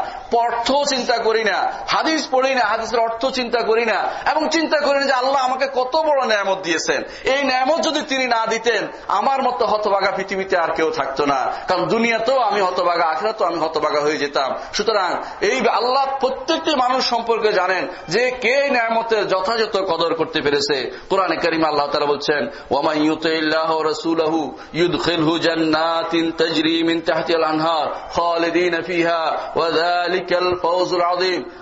অর্থ চিন্তা করি না, হাদিস পড়ি না, হাদিসের অর্থ চিন্তা করি না, এবং চিন্তা করি না যে আল্লাহ আমাকে কত বড় নিয়ামত দিয়েছেন। এই নিয়ামত যদি তিনি না দিতেন, আমার মতো হতবাগা পৃথিবীতে আর কেউ থাকতো না। কারণ দুনিয়াতেও আমি হতবাগা আখড়াতেও আমি হতবাগা হয়ে যেতাম। সুতরাং এই আল্লাহ প্রত্যেকটি মানুষ সম্পর্কে জানেন যে কে এই নামতের যথাযথ কদর করতে পেরেছে কোরআনে করিম আল্লাহ তারা বলছেন ওমাই ইউতাহ রসুলহু ইউদখিলহু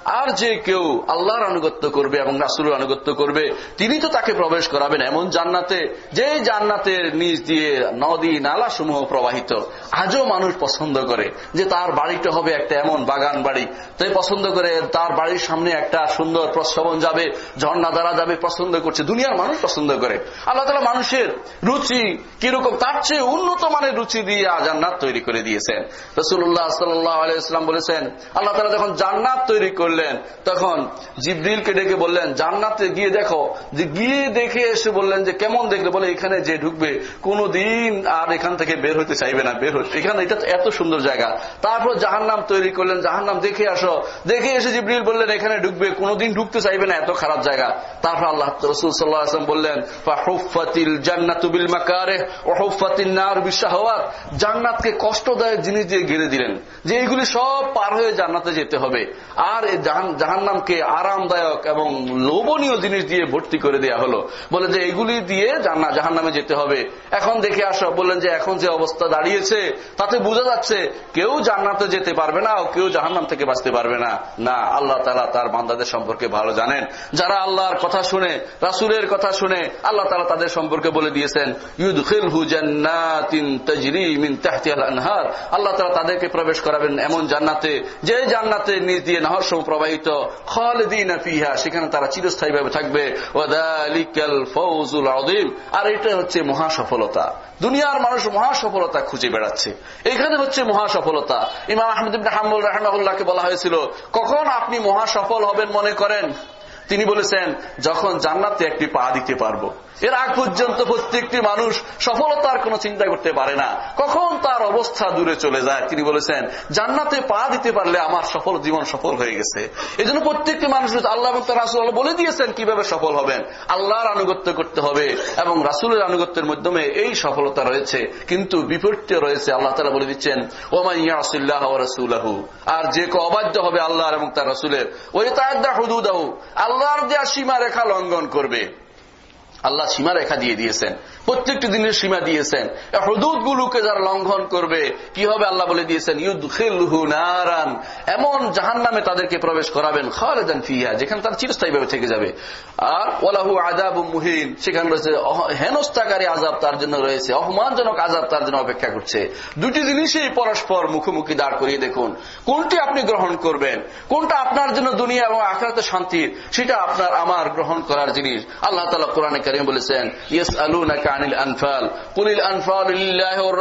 আর যে কেউ আল্লাহর আনুগত্য করবে এবং রাসূলের আনুগত্য করবে, তিনি তো তাকে প্রবেশ করাবেন এমন জান্নাতে যে জান্নাতের নিজ দিয়ে নদী নালা সমূহ প্রবাহিত। আজও মানুষ পছন্দ করে যে তার বাড়িটা হবে একটা এমন বাগান বাড়ি। তাই পছন্দ করে তার বাড়ির সামনে একটা সুন্দর প্রশ্ন প্রশ্রবণ যাবে, ঝর্ণা দ্বারা যাবে, পছন্দ করছে। দুনিয়ার মানুষ পছন্দ করে। আল্লাহ তালা মানুষের রুচি কীরকম? তার চেয়ে উন্নত মানের রুচি দিয়ে জান্নাত তৈরি করে দিয়েছেন। রসুল্লাহ সাল্লাম বলেছেন, আল্লাহ তালা যখন জান্নাত তৈরি করলেন, তখন জিব্রিলকে ডেকে বললেন, জান্নাতে গিয়ে দেখো। যে গিয়ে দেখে এসে বললেন যে, কেমন দেখলে? বলে, এখানে যে ঢুকবে কোনো দিন আর এখান থেকে বের হতে চাইবে না, বের হচ্ছে এখানে এটা এত সুন্দর জায়গা। তারপর জাহান নাম তৈরি করলেন। জাহান নাম দেখে আসো। দেখে এসে জিব্রিল বললেন, এখানে ঢুকবে, কোনোদিন ঢুকতে চাইবে না, এত খারাপ জায়গা। তারপর আল্লাহ রসুল সাল্লাহ আসলাম বললেন জান্নাতুবিল মাকারে ও হফাতিল জান্নাতকে কষ্টদায়ক জিনিস দিয়ে ঘিরে দিলেন, যে এইগুলি সব পার হয়ে জান্নাতে যেতে হবে। আর জাহান নামকে আরামদায়ক এবং লোভনীয় জিনিস দিয়ে ভর্তি করে দেয়া হলো। বলে যে এগুলি দিয়ে জাহান নামে যেতে হবে। এখন দেখে আসো, বললেন যে এখন যে অবস্থা দাঁড়িয়েছে, তাতে বোঝা যাচ্ছে কেউ জান্নাতে যেতে পারবে না কেউ জাহান নাম থেকে বাঁচতে পারবে না। না, আল্লাহ তালা তার বান্দাদের সম্পর্কে ভালো জানেন, যারা আল্লাহর কথা শুনে, রাসুলের কথা শুনে, আল্লাহ তালা তাদের সম্পর্কে বলে দিয়েছেন আল্লাহ তালা তাদেরকে প্রবেশ করাবেন এমন জান্নাতে, যে জান্নাতে নিজ দিয়ে নহর সম প্রবাহিত ফিহা, সেখানে তারা চিরস্থায়ী ভাবে থাকবে আর এটা হচ্ছে মহা সফলতা দুনিয়ার মানুষ মহা সফলতা খুঁজে বেড়াচ্ছে। এখানে হচ্ছে মহা সফলতা ইমাম আহমদ হাম্বুল রাহমাহুল্লাহকে বলা হয়েছিল, কখন আপনি মহা সফল হবেন মনে করেন? তিনি বলেছেন যখন জান্নাতে একটি পা দিতে পারব এর আগ পর্যন্ত প্রত্যেকটি মানুষ সফলতার কোনো চিন্তা করতে পারে না। কখন তার অবস্থা দূরে চলে যায়, তিনি বলেছেন, জান্নাতে পা দিতে পারলে আমার সফল জীবন সফল হয়ে গেছে। এই জন্য প্রত্যেকটি মানুষ আল্লাহ এবং রাসুল বলে দিয়েছেন কীভাবে সফল হবেন, আল্লাহর আনুগত্য করতে হবে এবং রাসুলের আনুগত্যের মাধ্যমে এই সফলতা রয়েছে, কিন্তু বিপরীতে রয়েছে, আল্লাহ তালা বলে দিচ্ছেন ওমাইয়াসুল্লাহ রাসুলাহু আর যে অবাধ্য হবে আল্লাহর এবং তার রাসুলের ওই তার হুদুদাহু আল্লাহর দেয়া সীমা রেখা লঙ্ঘন করবে। আল্লাহ সীমা রেখা দিয়ে দিয়েছেন। প্রত্যেকটি দিনের সীমা দিয়েছেন। হদুদ গুলোকে যারা লঙ্ঘন করবে, কি হবে আল্লাহ বলে দিয়েছেন নারান। এমন জাহান নামে তাদেরকে প্রবেশ করাবেন, খালেদান ফিয়া যেখানে তার চিরস্থায়ী ভাবে থেকে যাবে। আর ওলাহু আজাব মুহিন, সেখানে রয়েছে হেনস্থাকারী আজাব তার জন্য রয়েছে, অপমানজনক আজাব তার জন্য অপেক্ষা করছে। দুটি জিনিসই পরস্পর মুখোমুখি দাঁড় করিয়ে দেখুন। কোনটি আপনি গ্রহণ করবেন? কোনটা আপনার জন্য দুনিয়া এবং আখড়াতে শান্তির? সেটা আপনার, আমার গ্রহণ করার জিনিস। আল্লাহ তালা কোরআনে কারিম বলেছেন ইয়েস আলু না আনিল আনফাল কুলিল আনফাল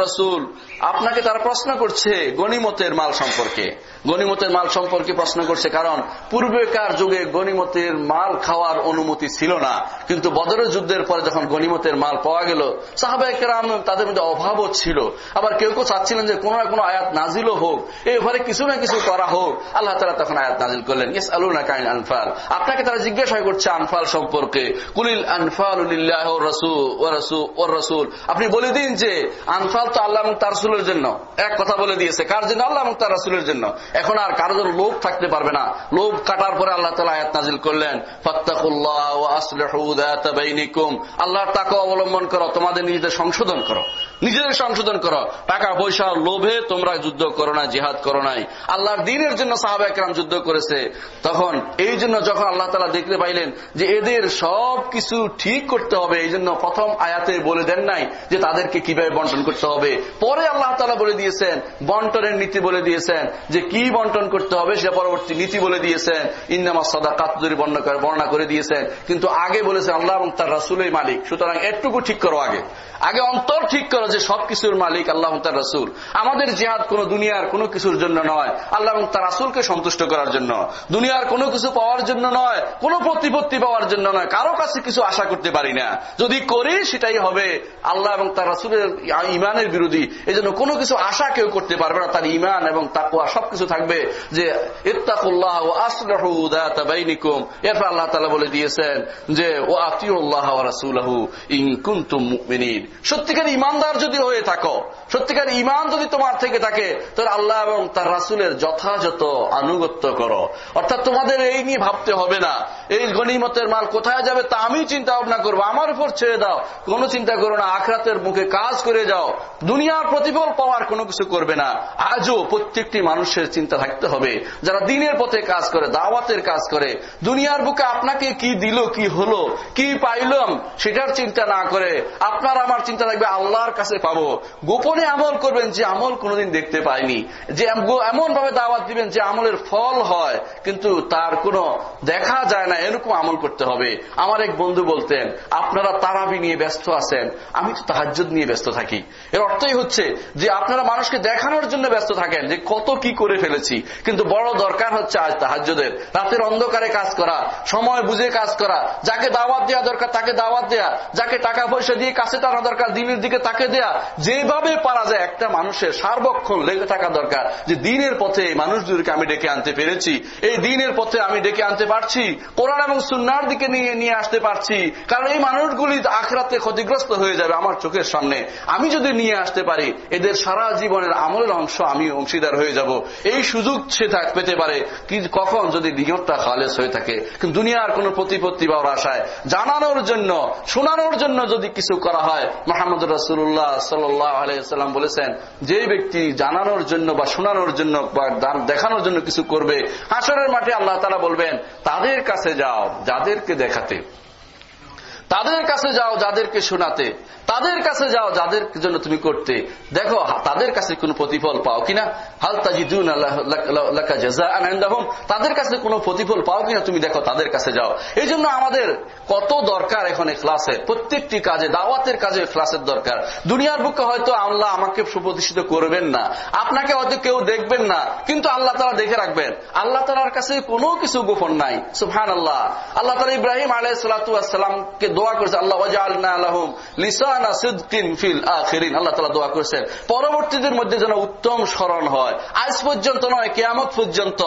রসুল আপনাকে তারা প্রশ্ন করছে গণিমতের মাল সম্পর্কে। গণিমতের মাল সম্পর্কে প্রশ্ন করছে কারণ পূর্বেকার যুগে গণিমতের মাল খাওয়ার অনুমতি ছিল না। কিন্তু বদরের যুদ্ধের পরে যখন গণিমতের মাল পাওয়া গেল সাহাবাহাম তাদের মধ্যে অভাবও ছিল। আবার কেউ কেউ চাচ্ছিলেন যে কোনো না কোনো আয়াত নাজিলও হোক। এভাবে কিছু না কিছু করা হোক। আল্লাহ তালা তখন আয়াত নাজিল করলেন ইস আলু না কাইন আনফাল। আপনাকে তারা জিজ্ঞাসা করছে আনফাল সম্পর্কে। কুলিল আনফাল রসুল ও রসুল আপনি বলে দিন যে আনফাল তো আল্লাহ এবং তার রাসুলের জন্য। এক কথা বলে দিয়েছে, কার জন্য? আল্লাহ এবং তার রাসুলের জন্য। এখন আর কারও জন্য লোভ থাকতে পারবে না। লোভ কাটার পরে আল্লাহ তালা আয়াত নাজিল করলেন আল্লাহর তাকে অবলম্বন করো, তোমাদের নিজেদের সংশোধন করো। নিজেদের সংশোধন করো। টাকা পয়সার লোভে তোমরা যুদ্ধ করো না, জিহাদ করো নাই। আল্লাহর দিনের জন্য সাহাবা একরাম যুদ্ধ করেছে। তখন এই জন্য যখন আল্লাহ তালা দেখতে পাইলেন যে এদের সব কিছু ঠিক করতে হবে, এই জন্য প্রথম আয়াতে বলে দেন নাই যে তাদেরকে কীভাবে বন্টন করতে হবে। পরে আল্লাহ তালা বলে দিয়েছেন, বন্টনের নীতি বলে দিয়েছেন যে কি বন্টন করতে হবে সে পরবর্তী নীতি বলে দিয়েছেন। ইন্দামা সদা কাতুরি বর্ণনা করে দিয়েছেন। কিন্তু আগে বলেছেন আল্লাহ এবং তার রাসুলের মালিক। সুতরাং একটুকু ঠিক করো আগে। আগে অন্তর ঠিক করো যে সবকিছুর মালিক আল্লাহ তার রাসুল। আমাদের জেহাদ কোন দুনিয়ার কোনো কিছুর জন্য নয়। আল্লাহ এবং তার রাসুলকে সন্তুষ্ট করার জন্য। দুনিয়ার কোনো কিছু পাওয়ার জন্য নয়, কোনো প্রতিপত্তি পাওয়ার জন্য নয়। কারও কাছে কিছু আশা করতে পারি না। যদি করি, সেটাই হবে আল্লাহ এবং তার রাসুলের ইমানের বিরোধী। এই জন্য কোনো কিছু আশা কেউ করতে পারবে না। তার ইমান এবং তাকুয়া সবকিছু থাকবে যে, ইত্তাকুল্লাহ ও আসলাহুম এরপর আল্লাহ তালা বলে দিয়েছেন যে ও আতিউল্লাহ রাসুলাহু ইনকুন্তুম মুমিনিন। সত্যিকার ইমানদার যদি হয়ে থাকো সত্যিকার ইমান যদি তোমার থেকে থাকে, তাহলে আল্লাহ এবং তার রাসুলের যথাযথ আনুগত্য করো। অর্থাৎ তোমাদের এই নিয়ে ভাবতে হবে না, এই গণিমতের মাল কোথায় যাবে তা আমি চিন্তা ভাবনা করব, আমার উপর ছেড়ে দাও, কোনো চিন্তা করো না, আখরাতের মুখে কাজ করে যাও, দুনিয়ার প্রতিফল পাওয়ার কোনো কিছু করবে না। আজও প্রত্যেকটি মানুষের চিন্তা থাকতে হবে, যারা দিনের পথে কাজ করে, দাওয়াতের কাজ করে, দুনিয়ার বুকে আপনাকে কি দিল, কি হলো, কি পাইলাম, সেটার চিন্তা না করে, আপনার আমার চিন্তা থাকবে আল্লাহর কাছে পাবো। গোপনে আমল করবেন যে আমল কোনোদিন দেখতে পাইনি। যে এমন ভাবে দাওয়াত দিবেন যে আমলের ফল হয়, কিন্তু তার কোনো দেখা যায় না, এরকম আমল করতে হবে। আমার এক বন্ধু বলতেন, আপনারা তারাবি নিয়ে ব্যস্ত আছেন, আমি তো তাহাজ্জুদ নিয়ে ব্যস্ত থাকি। এর অর্থই হচ্ছে যে আপনারা মানুষকে দেখানোর জন্য ব্যস্ত থাকেন যে কত কি করে ফেলেছি। কিন্তু বড় দরকার হচ্ছে আজ তাহাজ্জুদের। রাতের অন্ধকারে কাজ করা, সময় বুঝে কাজ করা, যাকে দাওয়াত দেওয়া দরকার তাকে দাওয়াত দেয়া, যাকে টাকা পয়সা দিয়ে কাছে টানা দরকার, দিনের দিকে তাকে দেয়া, যেভাবে পারা যায়, একটা মানুষের সার্বক্ষণ লেগে থাকা দরকার যে দিনের পথে এই মানুষদেরকে আমি ডেকে আনতে পেরেছি। এই দিনের পথে আমি ডেকে আনতে পারছি, কোরআন এবং সুন্নার দিকে নিয়ে নিয়ে আসতে পারছি। কারণ এই মানুষগুলি আখরাতে ক্ষতিগ্রস্ত হয়ে যাবে আমার চোখের সামনে। আমি যদি নিয়ে আসতে পারি, এদের সারা জীবনের আমলের অংশ আমি অংশীদার হয়ে যাব। এই সুযোগ সে পেতে পারে। কখন যদি নিয়তটা খালেস হয়ে থাকে। কিন্তু দুনিয়ার কোন প্রতিপত্তি পাওয়ার আশায়। জানানোর জন্য, শোনানোর জন্য যদি কিছু করা হয়, মোহাম্মদ রসুল্লাহ সাল্লাম বলেছেন যে ব্যক্তি জানানোর জন্য বা শোনানোর জন্য বা দেখানোর জন্য কিছু করবে আসরের মাঠে আল্লাহ তারা বলবেন, তাদের কাছে যাও, যাদেরকে দেখাতে। তাদের কাছে যাও যাদেরকে শোনাতে। তাদের কাছে যাও যাদের জন্য তুমি করতে। দেখো, তাদের কাছে কোনো প্রতিফল পাও কিনা? হাল তাজিদুন তাদের কাছে কোনো প্রতিফল পাও কিনা? তুমি দেখো, তাদের কাছে যাও। এই জন্য আমাদের কত দরকার এখন ক্লাসে প্রত্যেকটি কাজে, দাওয়াতের কাজে ক্লাসের দরকার। দুনিয়ার বুকে হয়তো আল্লাহ আমাকে সুপ্রতিষ্ঠিত করবেন না। আপনাকে হয়তো কেউ দেখবেন না, কিন্তু আল্লাহ তারা দেখে রাখবেন। আল্লাহ তালার কাছে কোনো কিছু গোপন নাই। সুফান আল্লাহ আল্লাহ তালা ইব্রাহিম আলাই সালাতামকে দোয়া করেছে, আল্লাহ আল্লাহম লিসানা সিদ্দিন ফিল আখিরিন। আল্লাহ তালা দোয়া করেছেন। পরবর্তীদের মধ্যে যেন উত্তম স্মরণ হয়। আজ পর্যন্ত নয়, কেয়ামত পর্যন্ত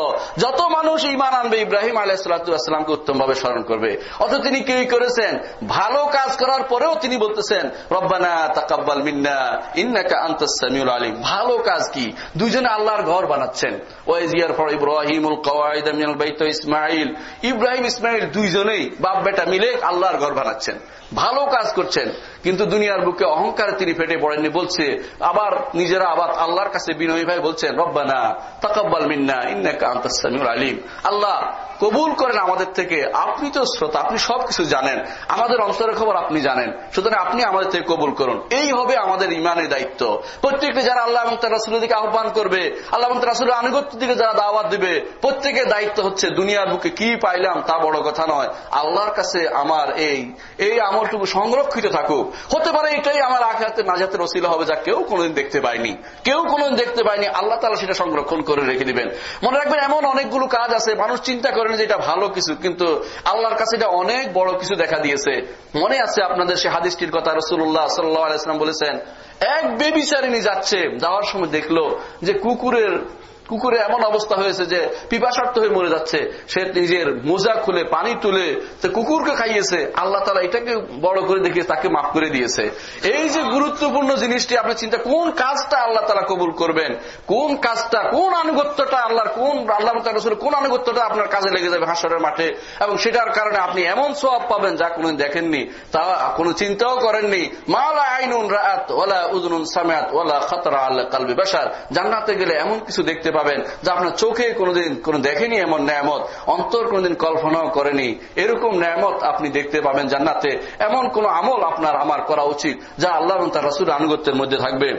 যত মানুষ ইমান আনবে, ইব্রাহিম আলাই সালাতামকে উত্তম ভাবে স্মরণ করবে। অথচ তিনি কি করেছেন? ভালো কাজ করার পরেও তিনি বলতেছেন, রব্বানা তাকাব্বাল মিন্না, ইন্নাকা আন্তাসমিউল আলিম। ভালো কাজ কি? দুজনে আল্লাহর ঘর বানাচ্ছেন। ওয়াইজিয়ার ফর ইব্রাহিমুল কওয়াইদ মিনাল বাইত ইসমাইল ইব্রাহিম ইসমাইল দুইজনেই বাপ বেটা মিলে আল্লাহর ঘর বানাচ্ছেন। ভালো কাজ করছেন, কিন্তু দুনিয়ার বুকে অহংকার তিনি ফেটে পড়েননি, বলছে, আবার নিজেরা আবার আল্লাহর কাছে বিনয়ী ভাই বলছেন, রব্বানা তাকাব্বাল মিন্না, ইন্নাকা আন্তাসমিউল আলিম। আল্লাহ কবুল করেন আমাদের থেকে, আপনি তো শ্রোতা, আপনি সবকিছু জানেন, আমাদের অন্তরের খবর আপনি জানেন, সুতরাং আপনি আমাদের থেকে কবুল করুন। এই হবে আমাদের ইমানের দায়িত্ব। প্রত্যেকটি যারা আল্লাহ এবং তার রাসুলের দিকে আহ্বান করবে, আল্লাহ এবং রাসুলের আনুগত্য দিকে যারা দাওয়াত দিবে, প্রত্যেকের দায়িত্ব হচ্ছে, দুনিয়ার বুকে কি পাইলাম তা বড় কথা নয়। আল্লাহর কাছে আমার এই এই আমলটুকু সংরক্ষিত থাকুক। হতে পারে এটাই আমার আঘাতে নাজাতের অসিলা হবে যা কেউ কোনোদিন দেখতে পায়নি। কেউ কোনোদিন দেখতে পায়নি। আল্লাহ তালা সেটা সংরক্ষণ করে রেখে দিবেন। মনে রাখবেন এমন অনেকগুলো কাজ আছে, মানুষ চিন্তা করেন যে এটা ভালো কিছু, কিন্তু আল্লাহর কাছে এটা অনেক বড় কিছু দেখা দিয়েছে। মনে আছে আপনাদের সে হাদিসটির কথা রসুল্লাহ সাল্লাম বলেছেন, এক বেবিচারিনী যাচ্ছে, যাওয়ার সময় দেখল যে কুকুরের কুকুরে এমন অবস্থা হয়েছে যে পিপাসার্থ হয়ে মরে যাচ্ছে। সে নিজের মোজা খুলে, পানি তুলে কুকুরকে খাইয়েছে। আল্লাহ তালা এটাকে বড় করে দেখিয়ে তাকে মাফ করে দিয়েছে। এই যে গুরুত্বপূর্ণ জিনিসটি, আপনি চিন্তা কোন কাজটা আল্লাহ তালা কবুল করবেন? কোন কাজটা, কোন আনুগত্যটা আল্লাহর, কোন আল্লাহ রসুল কোন আনুগত্যটা আপনার কাজে লেগে যাবে হাসরের মাঠে? এবং সেটার কারণে আপনি এমন সব পাবেন যা কোনদিন দেখেননি, তা কোনো চিন্তাও করেননি। মালা আইনুন রাত ওলা উদনুন সামাত ওলা খতরা আল্লাহ কালবি বাসার জান্নাতে গেলে এমন কিছু দেখতে পাবেন, যা আপনার চোখে কোনোদিন কোনো দেখেনি এমন ন্যায়ামত, অন্তর কোনোদিন কল্পনাও করেনি। এরকম ন্যায়ামত আপনি দেখতে পাবেন জান্নাতে। এমন কোন আমল আপনার আমার করা উচিত, যা আল্লাহ তার রাসুল আনুগত্যের মধ্যে থাকবে।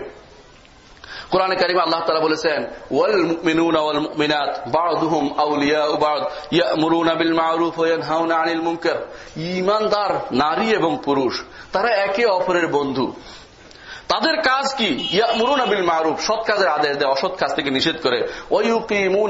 কোরআনে কারিমে আল্লাহ তাআলা বলেছেন, ওয়াল মুমিনুনা ওয়াল মুমিনাত, বা'দুহুম আউলিয়াউ বা'দ, ইয়া'মুরুনা বিল মা'রুফ ওয়া ইয়ানহাউনা আনিল মুনকার। ঈমানদার নারী এবং পুরুষ, তারা একে অপরের বন্ধু। তাদের কাজ কি? ইয়ামুরুনা মারুফ, সৎ কাজের আদেশ দেয়, অসৎ কাজ থেকে নিষেধ করে। ওই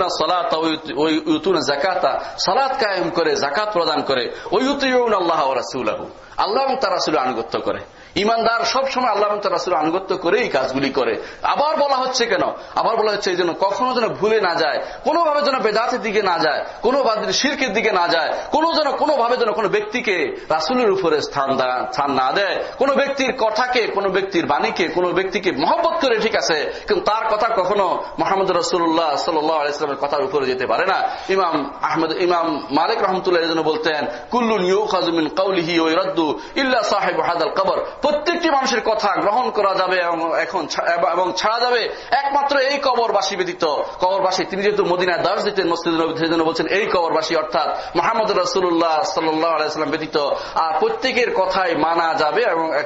সালাতা ওয়ুতুনা যাকাতা, সালাত কায়েম করে জাকাত প্রদান করে। ওই ওয়ুতিউনা আল্লাহ ওয়া রাসূলাহু। আল্লাহ এবং তার রাসূলের আনুগত্য করে। ইমানদার সবসময় আল্লাহ তার আনুগত্য করে এই কাজগুলি করে। আবার বলা হচ্ছে কেন? আবার বলা হচ্ছে এই জন্য কখনো যেন ভুলে না যায়, কোনোভাবে যেন বেদাতের দিকে না যায় কোনো শিরকের দিকে না যায়, কোনো যেন কোনোভাবে যেন কোনো ব্যক্তিকে রাসুলের উপরে স্থান স্থান না দেয়। কোনো ব্যক্তির কথাকে, কোনো ব্যক্তির বাণীকে, কোনো ব্যক্তিকে মহব্বত করে ঠিক আছে, কিন্তু তার কথা কখনো মোহাম্মদ রসুল্লাহ সাল্লামের কথার উপরে যেতে পারে না। ইমাম আহমদ, ইমাম মালিক রহমতুল্লাহ বলতেন, কুল্লুন ইউ খাজুমিন কৌলিহি ওই রদ্দু ইল্লা সাহেব হাদাল কবর। প্রত্যেকটি মানুষের কথা গ্রহণ করা যাবে এখন এবং ছাড়া যাবে একমাত্র এই কবরবাসী ব্যতীত। কবরবাসী, তিনি যেহেতু মদিনায় দাস দিতেন মসজিদ জন্য বলছেন, এই কবরবাসী অর্থাৎ মোহাম্মদ রসুল্লাহ সাল্লাম ব্যতীত আর প্রত্যেকের কথাই মানা যাবে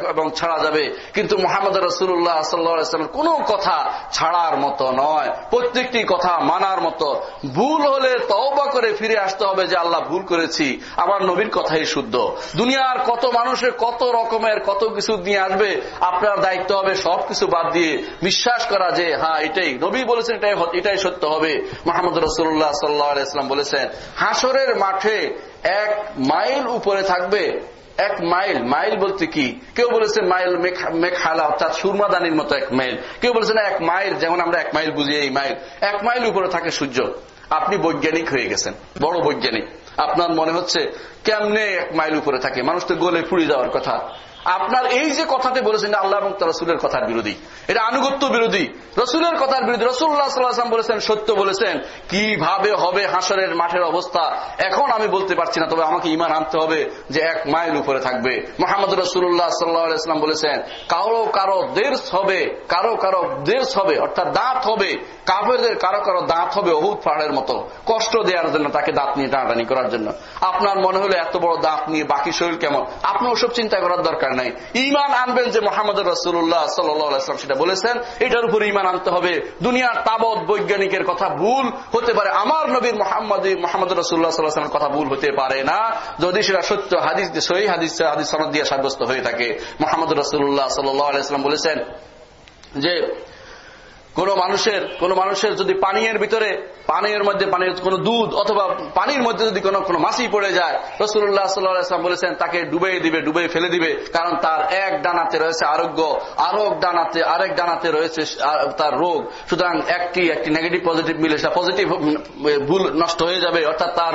এবং ছাড়া যাবে। কিন্তু মোহাম্মদ রসুল্লাহ সাল্লামের কোন কথা ছাড়ার মতো নয়। প্রত্যেকটি কথা মানার মতো। ভুল হলে তওবা করে ফিরে আসতে হবে যে, আল্লাহ ভুল করেছি, আমার নবীর কথাই শুদ্ধ। দুনিয়ার কত মানুষের কত রকমের কত কিছু নিয়ে আসবে, আপনার দায়িত্ব হবে, সবকিছু বাদ দিয়ে বিশ্বাস করা যে হ্যাঁ এটাই। নবী বলেছেন, এটাই সত্য হবে। মোহাম্মদ রসুল্লাহ সাল্লাহাম বলেছেন হাসরের মাঠে এক মাইল উপরে থাকবে, এক মাইল। মাইল বলতে কি? কেউ বলেছে মাইল মেঘালা অর্থাৎ সুরমাদানির মতো এক মাইল। কেউ বলেছে না, এক মাইল, যেমন আমরা এক মাইল বুঝি এই মাইল। এক মাইল উপরে থাকে সূর্য। আপনি বৈজ্ঞানিক হয়ে গেছেন, বড় বৈজ্ঞানিক। আপনার মনে হচ্ছে, কেমনে এক মাইল উপরে থাকে? মানুষ তো গোলে ফুড়ে যাওয়ার কথা। আপনার এই যে কথাতে বলেছেন আল্লাহ এবং রসুলের কথার বিরোধী। এটা আনুগত্য বিরোধী। রসুলের কথার বিরোধী রসুল্লাহ সাল্লাহাম বলেছেন, সত্য বলেছেন, কীভাবে হবে হাসরের মাঠের অবস্থা? এখন আমি বলতে পারছি না, তবে আমাকে ইমান আনতে হবে যে এক মাইল উপরে থাকবে। মোহাম্মদ রসুল্লাহ সাল্লাহাম বলেছেন, কারও কারও দেড় হবে, কারও কারও দেড় হবে, অর্থাৎ দাঁত হবে, কাফেরদের কারও কারও দাঁত হবে অহুত পাহাড়ের মতো। কষ্ট দেওয়ার জন্য তাকে দাঁত নিয়ে টানাটানি করার জন্য। আপনার মনে হলো এত বড় দাঁত নিয়ে বাকি শরীর কেমন? আপনার ওসব চিন্তা করার দরকার নাই। ইমান আনবেন যে মোহাম্মদ রসুল্লাহ সাল্লাম সেটা বলেছেন, এটার উপর ইমান আনতে হবে। দুনিয়ার তাবৎ বৈজ্ঞানিকের কথা ভুল হতে পারে। আমার নবীর মোহাম্মদ মোহাম্মদ রসুল্লাহ সাল্লাহামের কথা ভুল হতে পারে না। যদি সেটা সত্য, হাদিস সহি হাদিস হাদিস সনদ দিয়ে সাব্যস্ত হয়ে থাকে মোহাম্মদ রসুল্লাহ সাল্লাহ আলাইসালাম বলেছেন যে কোন মানুষের কোন মানুষের যদি পানীয়ের ভিতরে পানির মধ্যে পানির কোন দুধ অথবা পানির মধ্যে যদি কোনো কোনো মাছি পড়ে যায় রসুল্লাহ সাল্লাম বলেছেন, তাকে ডুবে দিবে ডুবে ফেলে দিবে, কারণ তার এক ডানাতে রয়েছে আরোগ্য আরোগ ডানাতে, আরেক ডানাতে রয়েছে তার রোগ। সুতরাং একটি একটি নেগেটিভ পজিটিভ মিলে সেটা পজিটিভ ভুল নষ্ট হয়ে যাবে, অর্থাৎ তার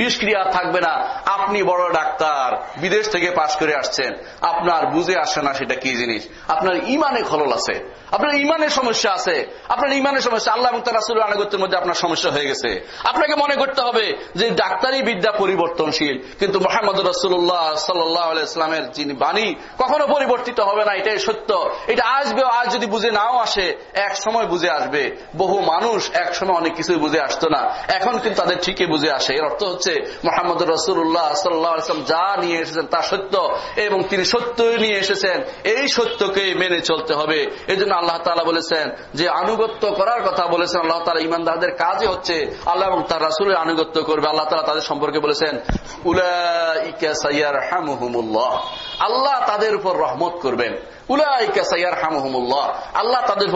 বিষক্রিয়া থাকবে না। আপনি বড় ডাক্তার, বিদেশ থেকে পাশ করে আসছেন, আপনার বুঝে আসে না সেটা কি জিনিস। আপনার ইমানে খলল আছে। আপনার ইমানে সমস্যা আছে। আপনার ইমানের সমস্যা, আল্লাহ এবং তার রাসুলের আনুগত্যের মধ্যে আপনার সমস্যা হয়ে গেছে। আপনাকে মনে করতে হবে যে ডাক্তারি বিদ্যা পরিবর্তনশীল, কিন্তু মোহাম্মদ রসুল্লাহ সাল্লাহ ইসলামের যিনি বাণী, কখনো পরিবর্তিত হবে না, এটাই সত্য। এটা আসবে আজ যদি বুঝে নাও আসে, এক সময় বুঝে আসবে। বহু মানুষ এক সময় অনেক কিছুই বুঝে আসতো না। এখন কিন্তু তাদের ঠিকই বুঝে আসে। এর অর্থ হচ্ছে মোহাম্মদ রসুল্লাহ সাল্লাম যা নিয়ে এসেছেন তা সত্য এবং তিনি সত্য নিয়ে এসেছেন। এই সত্যকে মেনে চলতে হবে। এই জন্য আল্লাহ তালা বলেছেন যে আনুগত্য করার কথা বলেছেন, আল্লাহ তালা ইমানদারদের কাজই হচ্ছে আল্লাহ এবং তার রাসুলের আনুগত্য করবে। আল্লাহ তালা তাদের সম্পর্কে বলেছেন আল্লাহ তাদের উপর রহমত করবেন। আল্লাহ তাদের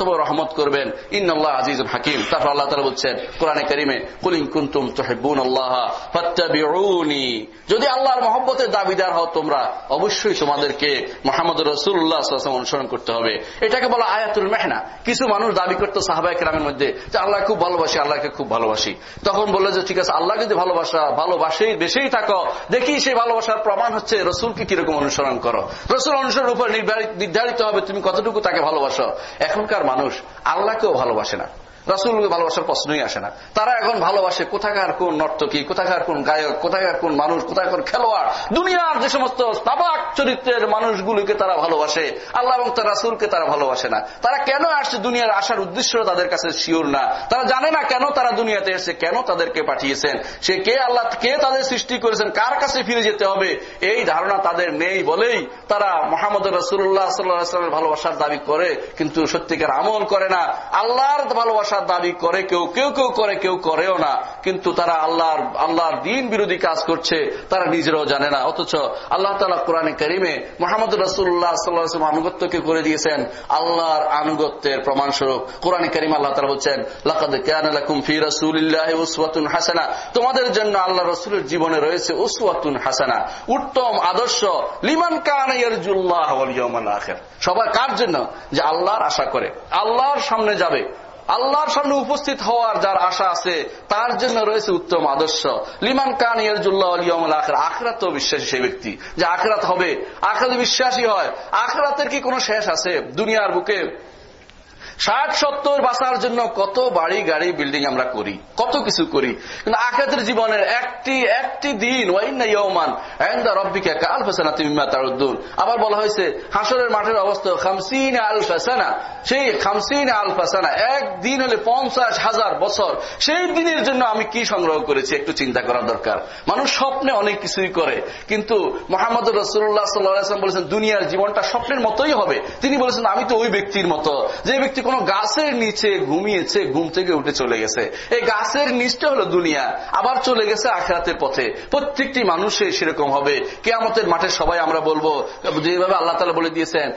উপর রহমত করবেন। ইন্নআল্লাহ আজিজুল হাকিম। তারপর আল্লাহ তালা বলছেন কোরআনে করিমে, কুলিং কুন্তুম তোহেবুন যদি আল্লাহর মহব্বতের দাবিদার হও তোমরা, অবশ্যই তোমাদেরকে মোহাম্মদ রসুল্লাহ অনুসরণ করতে হবে। এটাকে বলা আয়াতুল মেহনা। কিছু মানুষ দাবি করতো সাহাবাই গ্রামের মধ্যে যে আল্লাহ খুব ভালোবাসি, আল্লাহকে খুব ভালোবাসি। তখন বলল যে, ঠিক আছে, আল্লাহ যদি ভালোবাসা ভালোবাসেই বেশি থাকো। দেখি সেই ভালোবাসার প্রমাণ হচ্ছে, রসুলকে কীরকম অনুসরণ করো? রসুল অনুসরণের উপর নির্ধারিত হবে তুমি কতটুকু তাকে ভালোবাসো। এখনকার মানুষ আল্লাহকেও ভালোবাসে না। রাসুলকে ভালোবাসার প্রশ্নই আসে না। তারা এখন ভালোবাসে কোথাকার কোন নর্তকী, কোথাকার কোন গায়ক, কোথাকার কোন মানুষ, কোথাকার খেলোয়াড়। দুনিয়ার যে সমস্ত তাবাক চরিত্রের মানুষগুলিকে তারা ভালোবাসে, আল্লাহ এবং তার রাসুলকে তারা ভালোবাসে না। তারা কেন আসছে দুনিয়ার আসার উদ্দেশ্য তাদের কাছে শিওর না? তারা জানে না কেন তারা দুনিয়াতে এসে কেন তাদেরকে পাঠিয়েছেন? সে কে আল্লাহ, কে তাদের সৃষ্টি করেছেন? কার কাছে ফিরে যেতে হবে? এই ধারণা তাদের নেই বলেই তারা মোহাম্মদ রসুল্লাহ সাল্লামের ভালোবাসার দাবি করে, কিন্তু সত্যিকার আমল করে না। আল্লাহর ভালোবাসা আসার দাবি করে, কেউ কেউ কেউ করে, কেউ করেও না। কিন্তু তারা আল্লাহর আল্লাহর দিন বিরোধী কাজ করছে, তারা নিজেরাও জানে না। অথচ আল্লাহ তালা কোরআনে করিমে মোহাম্মদ রসুল্লাহ সাল্লাহ আনুগত্যকে করে দিয়েছেন। আল্লাহর আনুগত্যের প্রমাণস্বরূপ কোরআনে করিম আল্লাহ তালা বলছেন হাসানা। তোমাদের জন্য আল্লাহ রসুলের জীবনে রয়েছে উসওয়াতুন হাসানা। উত্তম আদর্শ, লিমান কান সবার কার জন্য? যে আল্লাহর আশা করে। আল্লাহর সামনে যাবে। আল্লাহর সামনে উপস্থিত হওয়ার যার আশা আছে, তার জন্য রয়েছে উত্তম আদর্শ। লিমান কান ইয়ারজুল্লাহ আখর। আখরাত বিশ্বাসী সেই ব্যক্তি, যে আখরাত হবে। আখরাত বিশ্বাসী হয়। আখরাতের কি কোনো শেষ আছে? দুনিয়ার বুকে ষাট সত্তর বাঁচার জন্য কত বাড়ি, গাড়ি, বিল্ডিং আমরা করি, কত কিছু করি। কিন্তু আখেতের জীবনের একটি একটি দিন ওয়াইনাইমান রব্বিকা কাল ফেসানা তিমিমা তারুদ্দুন আবার বলা হয়েছে হাসরের মাঠের অবস্থা খামসিন আল ফেসানা সেই খামসিন আল ফেসানা একদিন হলে পঞ্চাশ হাজার বছর। সেই দিনের জন্য আমি কি সংগ্রহ করেছি একটু চিন্তা করা দরকার। মানুষ স্বপ্নে অনেক কিছুই করে, কিন্তু মোহাম্মদ রসুল্লাহ সাল্লাম বলেছেন, দুনিয়ার জীবনটা স্বপ্নের মতোই হবে। তিনি বলেছেন, আমি তো ওই ব্যক্তির মতো। যে ব্যক্তি কোন গাছের নিচে ঘুমিয়েছে, ঘুম থেকে উঠে চলে গেছে। এই গাছের নিচটা হলো দুনিয়া, আবার চলে গেছে আখরাতের পথে। প্রত্যেকটি মানুষের সেরকম হবে। কেয়ামতের মাঠে সবাই আমরা বলব, যেভাবে আল্লাহ তালা বলে দিয়েছেন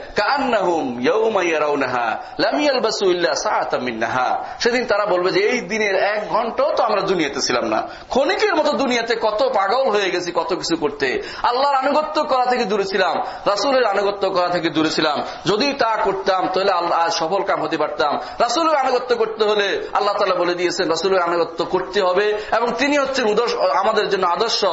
সেদিন তারা বলবে যে, এই দিনের এক ঘন্টাও তো আমরা দুনিয়াতে ছিলাম না। ক্ষণিকের মতো দুনিয়াতে কত পাগল হয়ে গেছি, কত কিছু করতে। আল্লাহর আনুগত্য করা থেকে দূরে ছিলাম, রাসুলের আনুগত্য করা থেকে দূরে ছিলাম। যদি তা করতাম, তাহলে আল্লাহ সফল কাম হতে পারতাম। রাসুলের আনুগত্য করতে হলে আল্লাহ তালা বলে দিয়েছেন, রাসুলের আনুগত্য করতে হবে এবং তিনি হচ্ছেন আমাদের জন্য আদর্শ।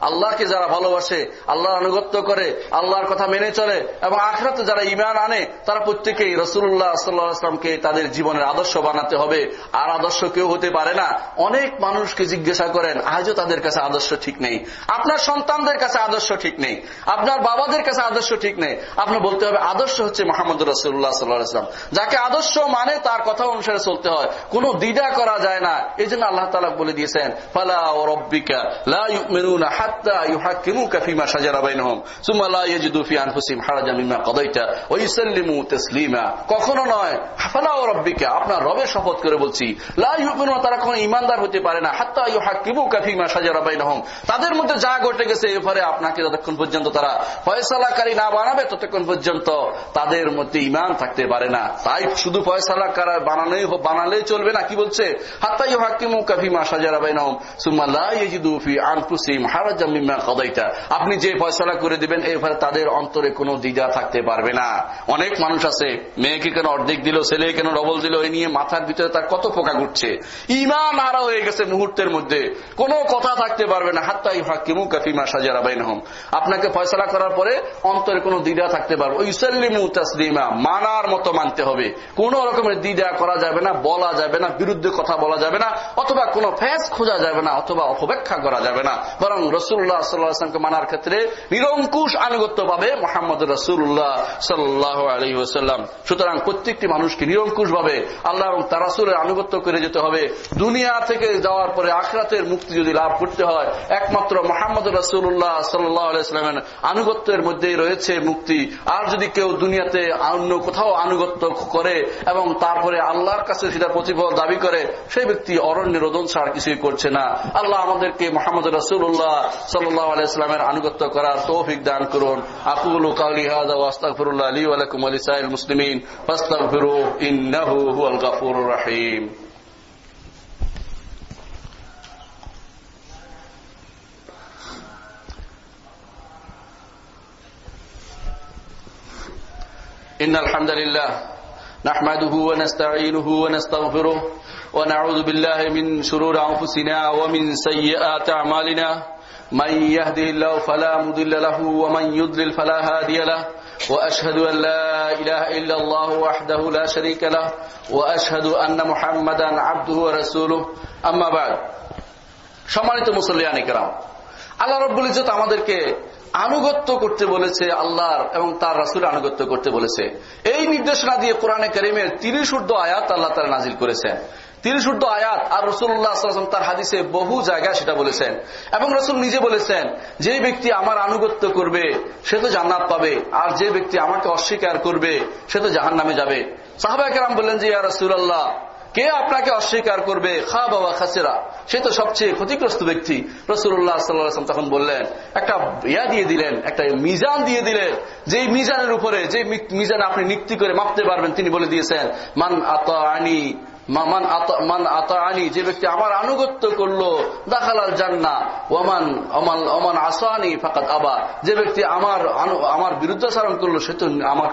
আল্লাহকে যারা ভালোবাসে, আল্লাহর আনুগত্য করে, আল্লাহর কথা মেনে চলে এবং আখিরাতে যারা ঈমান আনে, তারা প্রত্যেকেই আলাইহি ওয়াসাল্লামকে তাদের জীবনের আদর্শ বানাতে হবে। আর আদর্শ কেউ হতে পারে না। অনেক মানুষকে জিজ্ঞাসা করেন, আজও তাদের কাছে আদর্শ ঠিক নেই? আপনার সন্তানদের কাছে আদর্শ ঠিক নেই? আপনার বাবাদের কাছে আদর্শ ঠিক নেই। আপনার বলতে হবে, আদর্শ হচ্ছে মোহাম্মদ রসুল্লাহ সাল্লাহাম যাকে আদর্শ মানে তার কথা অনুসারে চলতে হয়। কোন দ্বিধা করা যায় না। এই জন্য আল্লাহ তালা বলে দিয়েছেন, ফালা ও রব্বিকা কখনো নয় আপনার রবের শপথ করে বলছি তারা কখনো ইমানদার হতে পারে না। হাত্তা ইউহাক্কিমুকা ফিমা শাজারা বাইনহুম। তাদের মধ্যে যা ঘটে গেছে, এরপরে আপনাকে যতক্ষণ তারা ফয়সালাকারী না বানাবে, ততক্ষণ পর্যন্ত তাদের মধ্যে ইমান থাকতে পারে না। তাই শুধু ফয়সালাকার বানালেই বানালেই চলবে না, কি বলছে? হাত্তাই হাকিমু কাফিমা সাজারাবাইনহম সুম্মা লা ইয়াজিদু ফি আনফুসিহিম হারাজাম মিম্মা আপনি যে ফয়সালা করে দিবেন, এরপরে তাদের অন্তরে কোনো দ্বিধা থাকতে পারবে না। অনেক মানুষ আছে, মেয়েকে কেন অর্ধেক দিল ছেলে কেন ডবল দিল এই নিয়ে মাথার ভিতরে তার কত পোকা ঘুরছে। ইমান হারা হয়ে গেছে মুহূর্তের মধ্যে। কোনো কথা থাকতে পারবে না হাত্তাই হাকিমু কাফিমা সাজারাবাইনহম আপনাকে ফয়সলা করার পরে অন্তরে কোনো দ্বিধা থাকতে পারবে ইসাল্লিমু তাসলিমা, মানার মতো মানতে হবে। কোন রকমের দ্বিধা করা যাবে না, বলা যাবে না, বিরুদ্ধে কথা বলা যাবে না, অথবা কোনো ফ্যাস খোঁজা যাবে না, অথবা অপব্যাখ্যা করা যাবে না। বরং রসুল্লাহ সাল্লাহামকে মানার ক্ষেত্রে নিরঙ্কুশ আনুগত্য পাবে মোহাম্মদ রসুল্লাহ সাল্লাহ আলী ওসাল্লাম সুতরাং প্রত্যেকটি মানুষকে নিরঙ্কুশ ভাবে আল্লাহ এবং তার রাসুলের আনুগত্য করে যেতে হবে। দুনিয়া থেকে যাওয়ার পরে আখরাতের মুক্তি যদি লাভ করতে হয়, একমাত্র মোহাম্মদ রসুল্লাহ সাল্লাহ আলাইস্লামের আনুগত্যের মধ্যেই রয়েছে মুক্তি। আর যদি কেউ দুনিয়াতে অন্য কোথাও আনুগত্য করে এবং তারপরে আল্লাহর কাছে সেটা প্রতিফল দাবি করে, সেই ব্যক্তি অরণ্য রোদন ছাড়া কিছুই করছে না। আল্লাহ আমাদেরকে মোহাম্মদ রসুল্লাহ সাল্লাহ আনুগত্য করার তৌফিক দান করুন। আকুল কাউলি হাদা ওয়াস্তাগফিরুল্লাহ আলী ওয়ালাইকুম আলী সাইল মুসলিমিন। ফাস্তাগফিরু ইন্নাহু রহিম। إن الحمد لله نحمده ونستعينه ونستغفره ونعوذ بالله من شرور أنفسنا ومن سيئات أعمالنا. من يهده الله فلا مضل له ومن يضلل فلا هادي له. وأشهد أن لا إله إلا الله وحده لا شريك له. وأشهد أن محمدا عبده ورسوله. أما بعد সম্মানিত মুসল্লিয়ান ইকরাম আল্লাহ রব্বুল ইজত আমাদেরকে আনুগত্য করতে বলেছে আল্লাহর এবং তার রাসুল আনুগত্য করতে বলেছে। এই নির্দেশনা দিয়ে কোরআনে করিমের তিরিশ ঊর্ধ্ব আয়াত আল্লাহ তারা নাজিল করেছেন। তিরিশ ঊর্ধ্ব আয়াত আর রসুল্লাহ তার হাদিসে বহু জায়গায় সেটা বলেছেন। এবং রসুল নিজে বলেছেন, যে ব্যক্তি আমার আনুগত্য করবে, সে তো জান্নাত পাবে। আর যে ব্যক্তি আমাকে অস্বীকার করবে, সে তো জাহান নামে যাবে সাহাবাহাম বললেন যে, ইয়া রসুল্লাহ কে আপনাকে অস্বীকার করবে? খা বাবা খাসেরা। সে তো সবচেয়ে ক্ষতিগ্রস্ত ব্যক্তি। রসুল্লাহ সাল্লাম তখন বললেন, একটা ইয়া দিয়ে দিলেন, একটা মিজান দিয়ে দিলেন। যেই মিজানের উপরে যে মিজান আপনি নিক্তি করে মাপতে পারবেন, তিনি বলে দিয়েছেন, মান আত আনি মান যে ব্যক্তি আমার আনুগত্য করল ওমান অমান অমান আবা। যে ব্যক্তি আমার আমার করল, সে তো আমার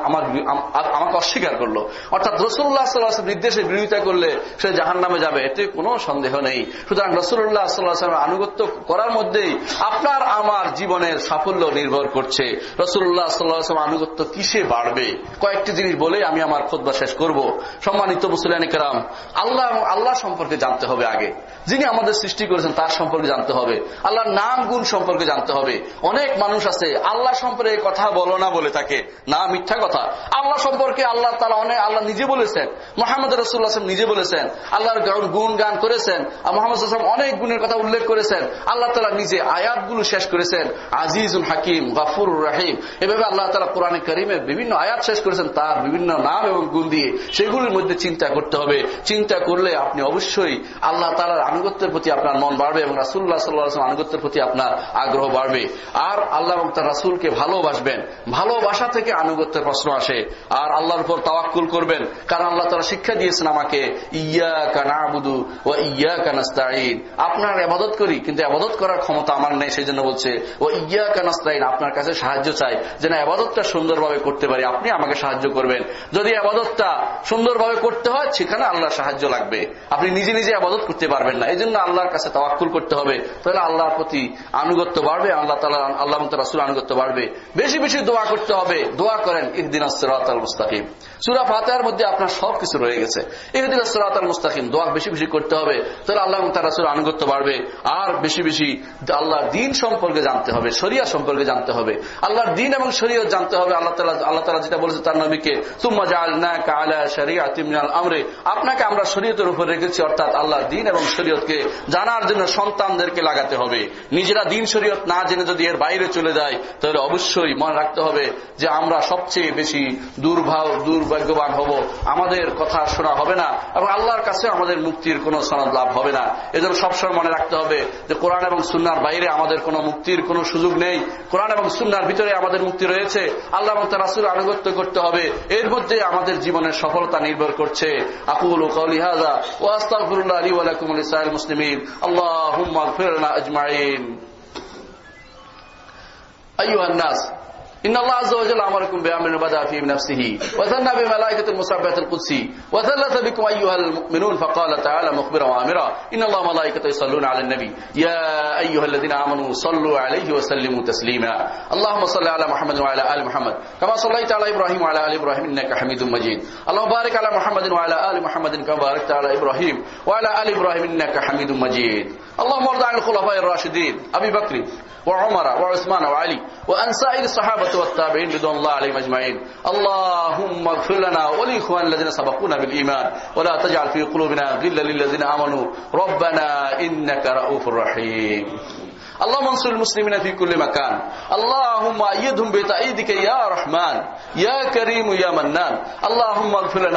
আমাকে অস্বীকার করল। অর্থাৎ রসুল্লাহ সাল্লাহ নির্দেশে বিরোধিতা করলে সে জাহান নামে যাবে। এতে কোনো সন্দেহ নেই। সুতরাং রসুল্লাহ সাল্লাহামের আনুগত্য করার মধ্যেই আপনার, আমার জীবনের সাফল্য নির্ভর করছে। রসুল্লাহ সাল্লাহ আনুগত্য কিসে বাড়বে? কয়েকটি জিনিস বলে আমি আমার খোদ্া শেষ করব। সম্মানিত মুসলিয়ানিকেরাম আল্লাহ এবং আল্লাহ সম্পর্কে জানতে হবে আগে। যিনি আমাদের সৃষ্টি করেছেন, তার সম্পর্কে জানতে হবে। আল্লাহর নাম, গুণ সম্পর্কে জানতে হবে। অনেক মানুষ আছে, আল্লাহ সম্পর্কে কথা বলো না বলে থাকে। না, মিথ্যা কথা। আল্লাহ সম্পর্কে আল্লাহ তারা অনেক, আল্লাহ নিজে বলেছেন। মোহাম্মদ রসুল্লাহ নিজে বলেছেন। আল্লাহর গুণ গান করেছেন। আর মোহাম্মদ আসলাম অনেক গুণের কথা উল্লেখ করেছেন। আল্লাহ তালা নিজে আয়াতগুলো শেষ করেছেন। আজিজুল হাকিম গাফুর রাহিম। এভাবে আল্লাহ তালা কোরআনে করিমের বিভিন্ন আয়াত শেষ করেছেন। তার বিভিন্ন নাম এবং গুণ দিয়ে সেগুলির মধ্যে চিন্তা করতে হবে। চিন্তা করলে আপনি অবশ্যই আল্লাহ তালার আনুগত্যের প্রতি আপনার মন বাড়বে এবং রাসুল্লাহ সাল্লাহ আনুগত্যের প্রতি আপনার আগ্রহ বাড়বে। আর আল্লাহ এবং তার রাসুলকে ভালোবাসবেন। ভালোবাসা থেকে আনুগত্যের প্রশ্ন আসে। আর আল্লাহর উপর তাওয়াক্কুল করবেন। কারণ আল্লাহ তারা শিক্ষা দিয়েছেন আমাকে ইয়া কানা আবুদু ও ইয়া কানাস্তাইন আপনার আবাদত করি, কিন্তু আবাদত করার ক্ষমতা আমার নেই সেই জন্য বলছে ও ইয়া কানাস্তাইন আপনার কাছে সাহায্য চাই, যেন আবাদতটা সুন্দরভাবে করতে পারি। আপনি আমাকে সাহায্য করবেন। যদি আবাদতটা সুন্দরভাবে করতে হয়, সেখানে আল্লাহর সাহায্য লাগবে। আপনি নিজে নিজে আবাদত করতে পারবেন না। এই জন্য আল্লাহর কাছে তাওয়াক্কুল করতে হবে। তাহলে আল্লাহর প্রতি আনুগত্য বাড়বে, আল্লাহ তালা আল্লাহ রাসুল আনুগত্য বাড়বে। বেশি বেশি দোয়া করতে হবে। দোয়া করেন ইহদিন আসরাত মুস্তাকিম। সুরা ফাতেহার মধ্যে আপনার সবকিছু রয়ে গেছে। ইহদিন আসরাত মুস্তাকিম, দোয়া বেশি বেশি করতে হবে। তাহলে আল্লাহ তার রাসুল আনুগত্য বাড়বে। আর বেশি বেশি আল্লাহর দিন সম্পর্কে জানতে হবে, শরিয়া সম্পর্কে জানতে হবে। আল্লাহর দিন এবং শরীয়ত জানতে হবে। আল্লাহ আল্লাহ তালা যেটা বলেছে তার নবীকে তুম্মা জাল না কালা শরিয়া তিমিনাল আমরে। আপনাকে আমরা শরীয়তের উপর রেখেছি, অর্থাৎ আল্লাহর দিন এবং শরীয়তকে জানার জন্য সন্তানদেরকে লাগাতে হবে। নিজেরা দিন শরীয়ত না জেনে যদি এর বাইরে চলে যায়, তাহলে অবশ্যই মনে রাখতে হবে যে আমরা সবচেয়ে বেশি দুর্ভাগ দুর্ভাগ্যবান হব। আমাদের কথা শোনা হবে না এবং আল্লাহর কাছে আমাদের মুক্তির কোনো সনদ লাভ হবে না। এজন্য সবসময় মনে রাখতে হবে যে কোরআন এবং সুনার বাইরে আমাদের কোনো মুক্তির কোনো সুযোগ নেই। কোরআন এবং সুনার ভিতরে আমাদের মুক্তি রয়েছে। আল্লাহ রাসুল আনুগত্য করতে হবে। এর মধ্যে আমাদের জীবনের সফলতা নির্ভর করছে। আকুল قولي هذا وأستغفر الله لي ولكم ولسائر المسلمين. اللهم اغفر لنا أجمعين. أيها الناس إن الله عز وجل أمركم بأمر بدأ فيه بنفسه وثنى بملائكة المسبحة القدسي وثلث بكم أيها المؤمنون فقال تعالى مخبرا وآمرا إن الله ملائكته يصلون على النبي. يا أيها الذين آمنوا صلوا عليه وسلموا تسليما. اللهم صل على محمد وعلى آل محمد. كما صليت على إبراهيم وعلى آل إبراهيم إنك حميد مجيد. اللهم بارك على محمد وعلى آل محمد كما باركت على إبراهيم وعلى آل إبراهيم إنك حميد مجيد. اللهم ارض عن الخلفاء الراشدين أبي بكر وعمر وعثمان وعلي وأن سائر الصحابة والتابعين رضوان الله عليهم أجمعين. اللهم اغفر لنا ولإخوان الذين سبقونا بالإيمان ولا تجعل في قلوبنا غلا للذين آمنوا. ربنا إنك رؤوف رحيم. আল্লাহ মনসুল মুসলিম ফি কুল্লি মাকান। আল্লাহুম্মা রহমান, ইয়া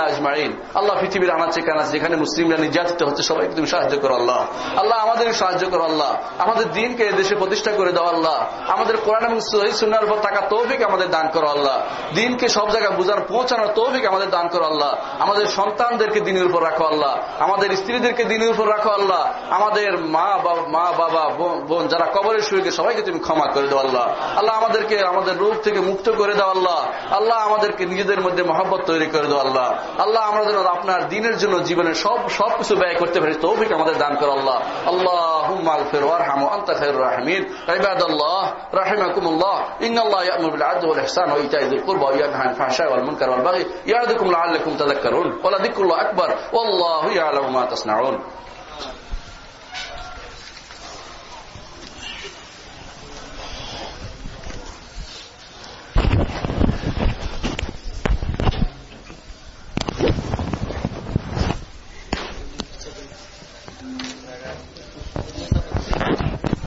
আজমাইন। আল্লাহ পৃথিবীর আনাচে কানাচে যেখানে মুসলিমরা নির্যাতিত হচ্ছে, সবাইকে তুমি সাহায্য করো আল্লাহ। আল্লাহ আমাদের সাহায্য করো আল্লাহ। আমাদের দিনকে দেশে প্রতিষ্ঠা করে দাও আল্লাহ। আমাদের কোরআন এবং সহি উপর থাকা তৌফিক আমাদের দান করো আল্লাহ। দিনকে সব জায়গায় বুঝার পৌঁছানোর তৌফিক আমাদের দান করো আল্লাহ। আমাদের সন্তানদেরকে দিনের উপর রাখো আল্লাহ। আমাদের স্ত্রীদেরকে দিনের উপর রাখো আল্লাহ। আমাদের মা বাবা মা বাবা বোন যারা কবরের শুয়ে সবাইকে তুমি ক্ষমা করে দাও আল্লাহ। আল্লাহ আমাদেরকে আমাদের রোগ থেকে মুক্ত করে দাও আল্লাহ। আল্লাহ আমাদেরকে নিজেদের মধ্যে মহব্বত তৈরি করে দাও আল্লাহ। আল্লাহ যেন আপনার দিনের জন্য জীবনের সব সবকিছু ব্যয় করতে পারি, তৌফিক আমাদের দান করো আল্লাহ। আল্লাহ ওয়া ইয়ানহা আনিল ফাহশা'i ওয়াল মুনকার ওয়াল বাগই ইয়া'যুকুম লা'আল্লাকুম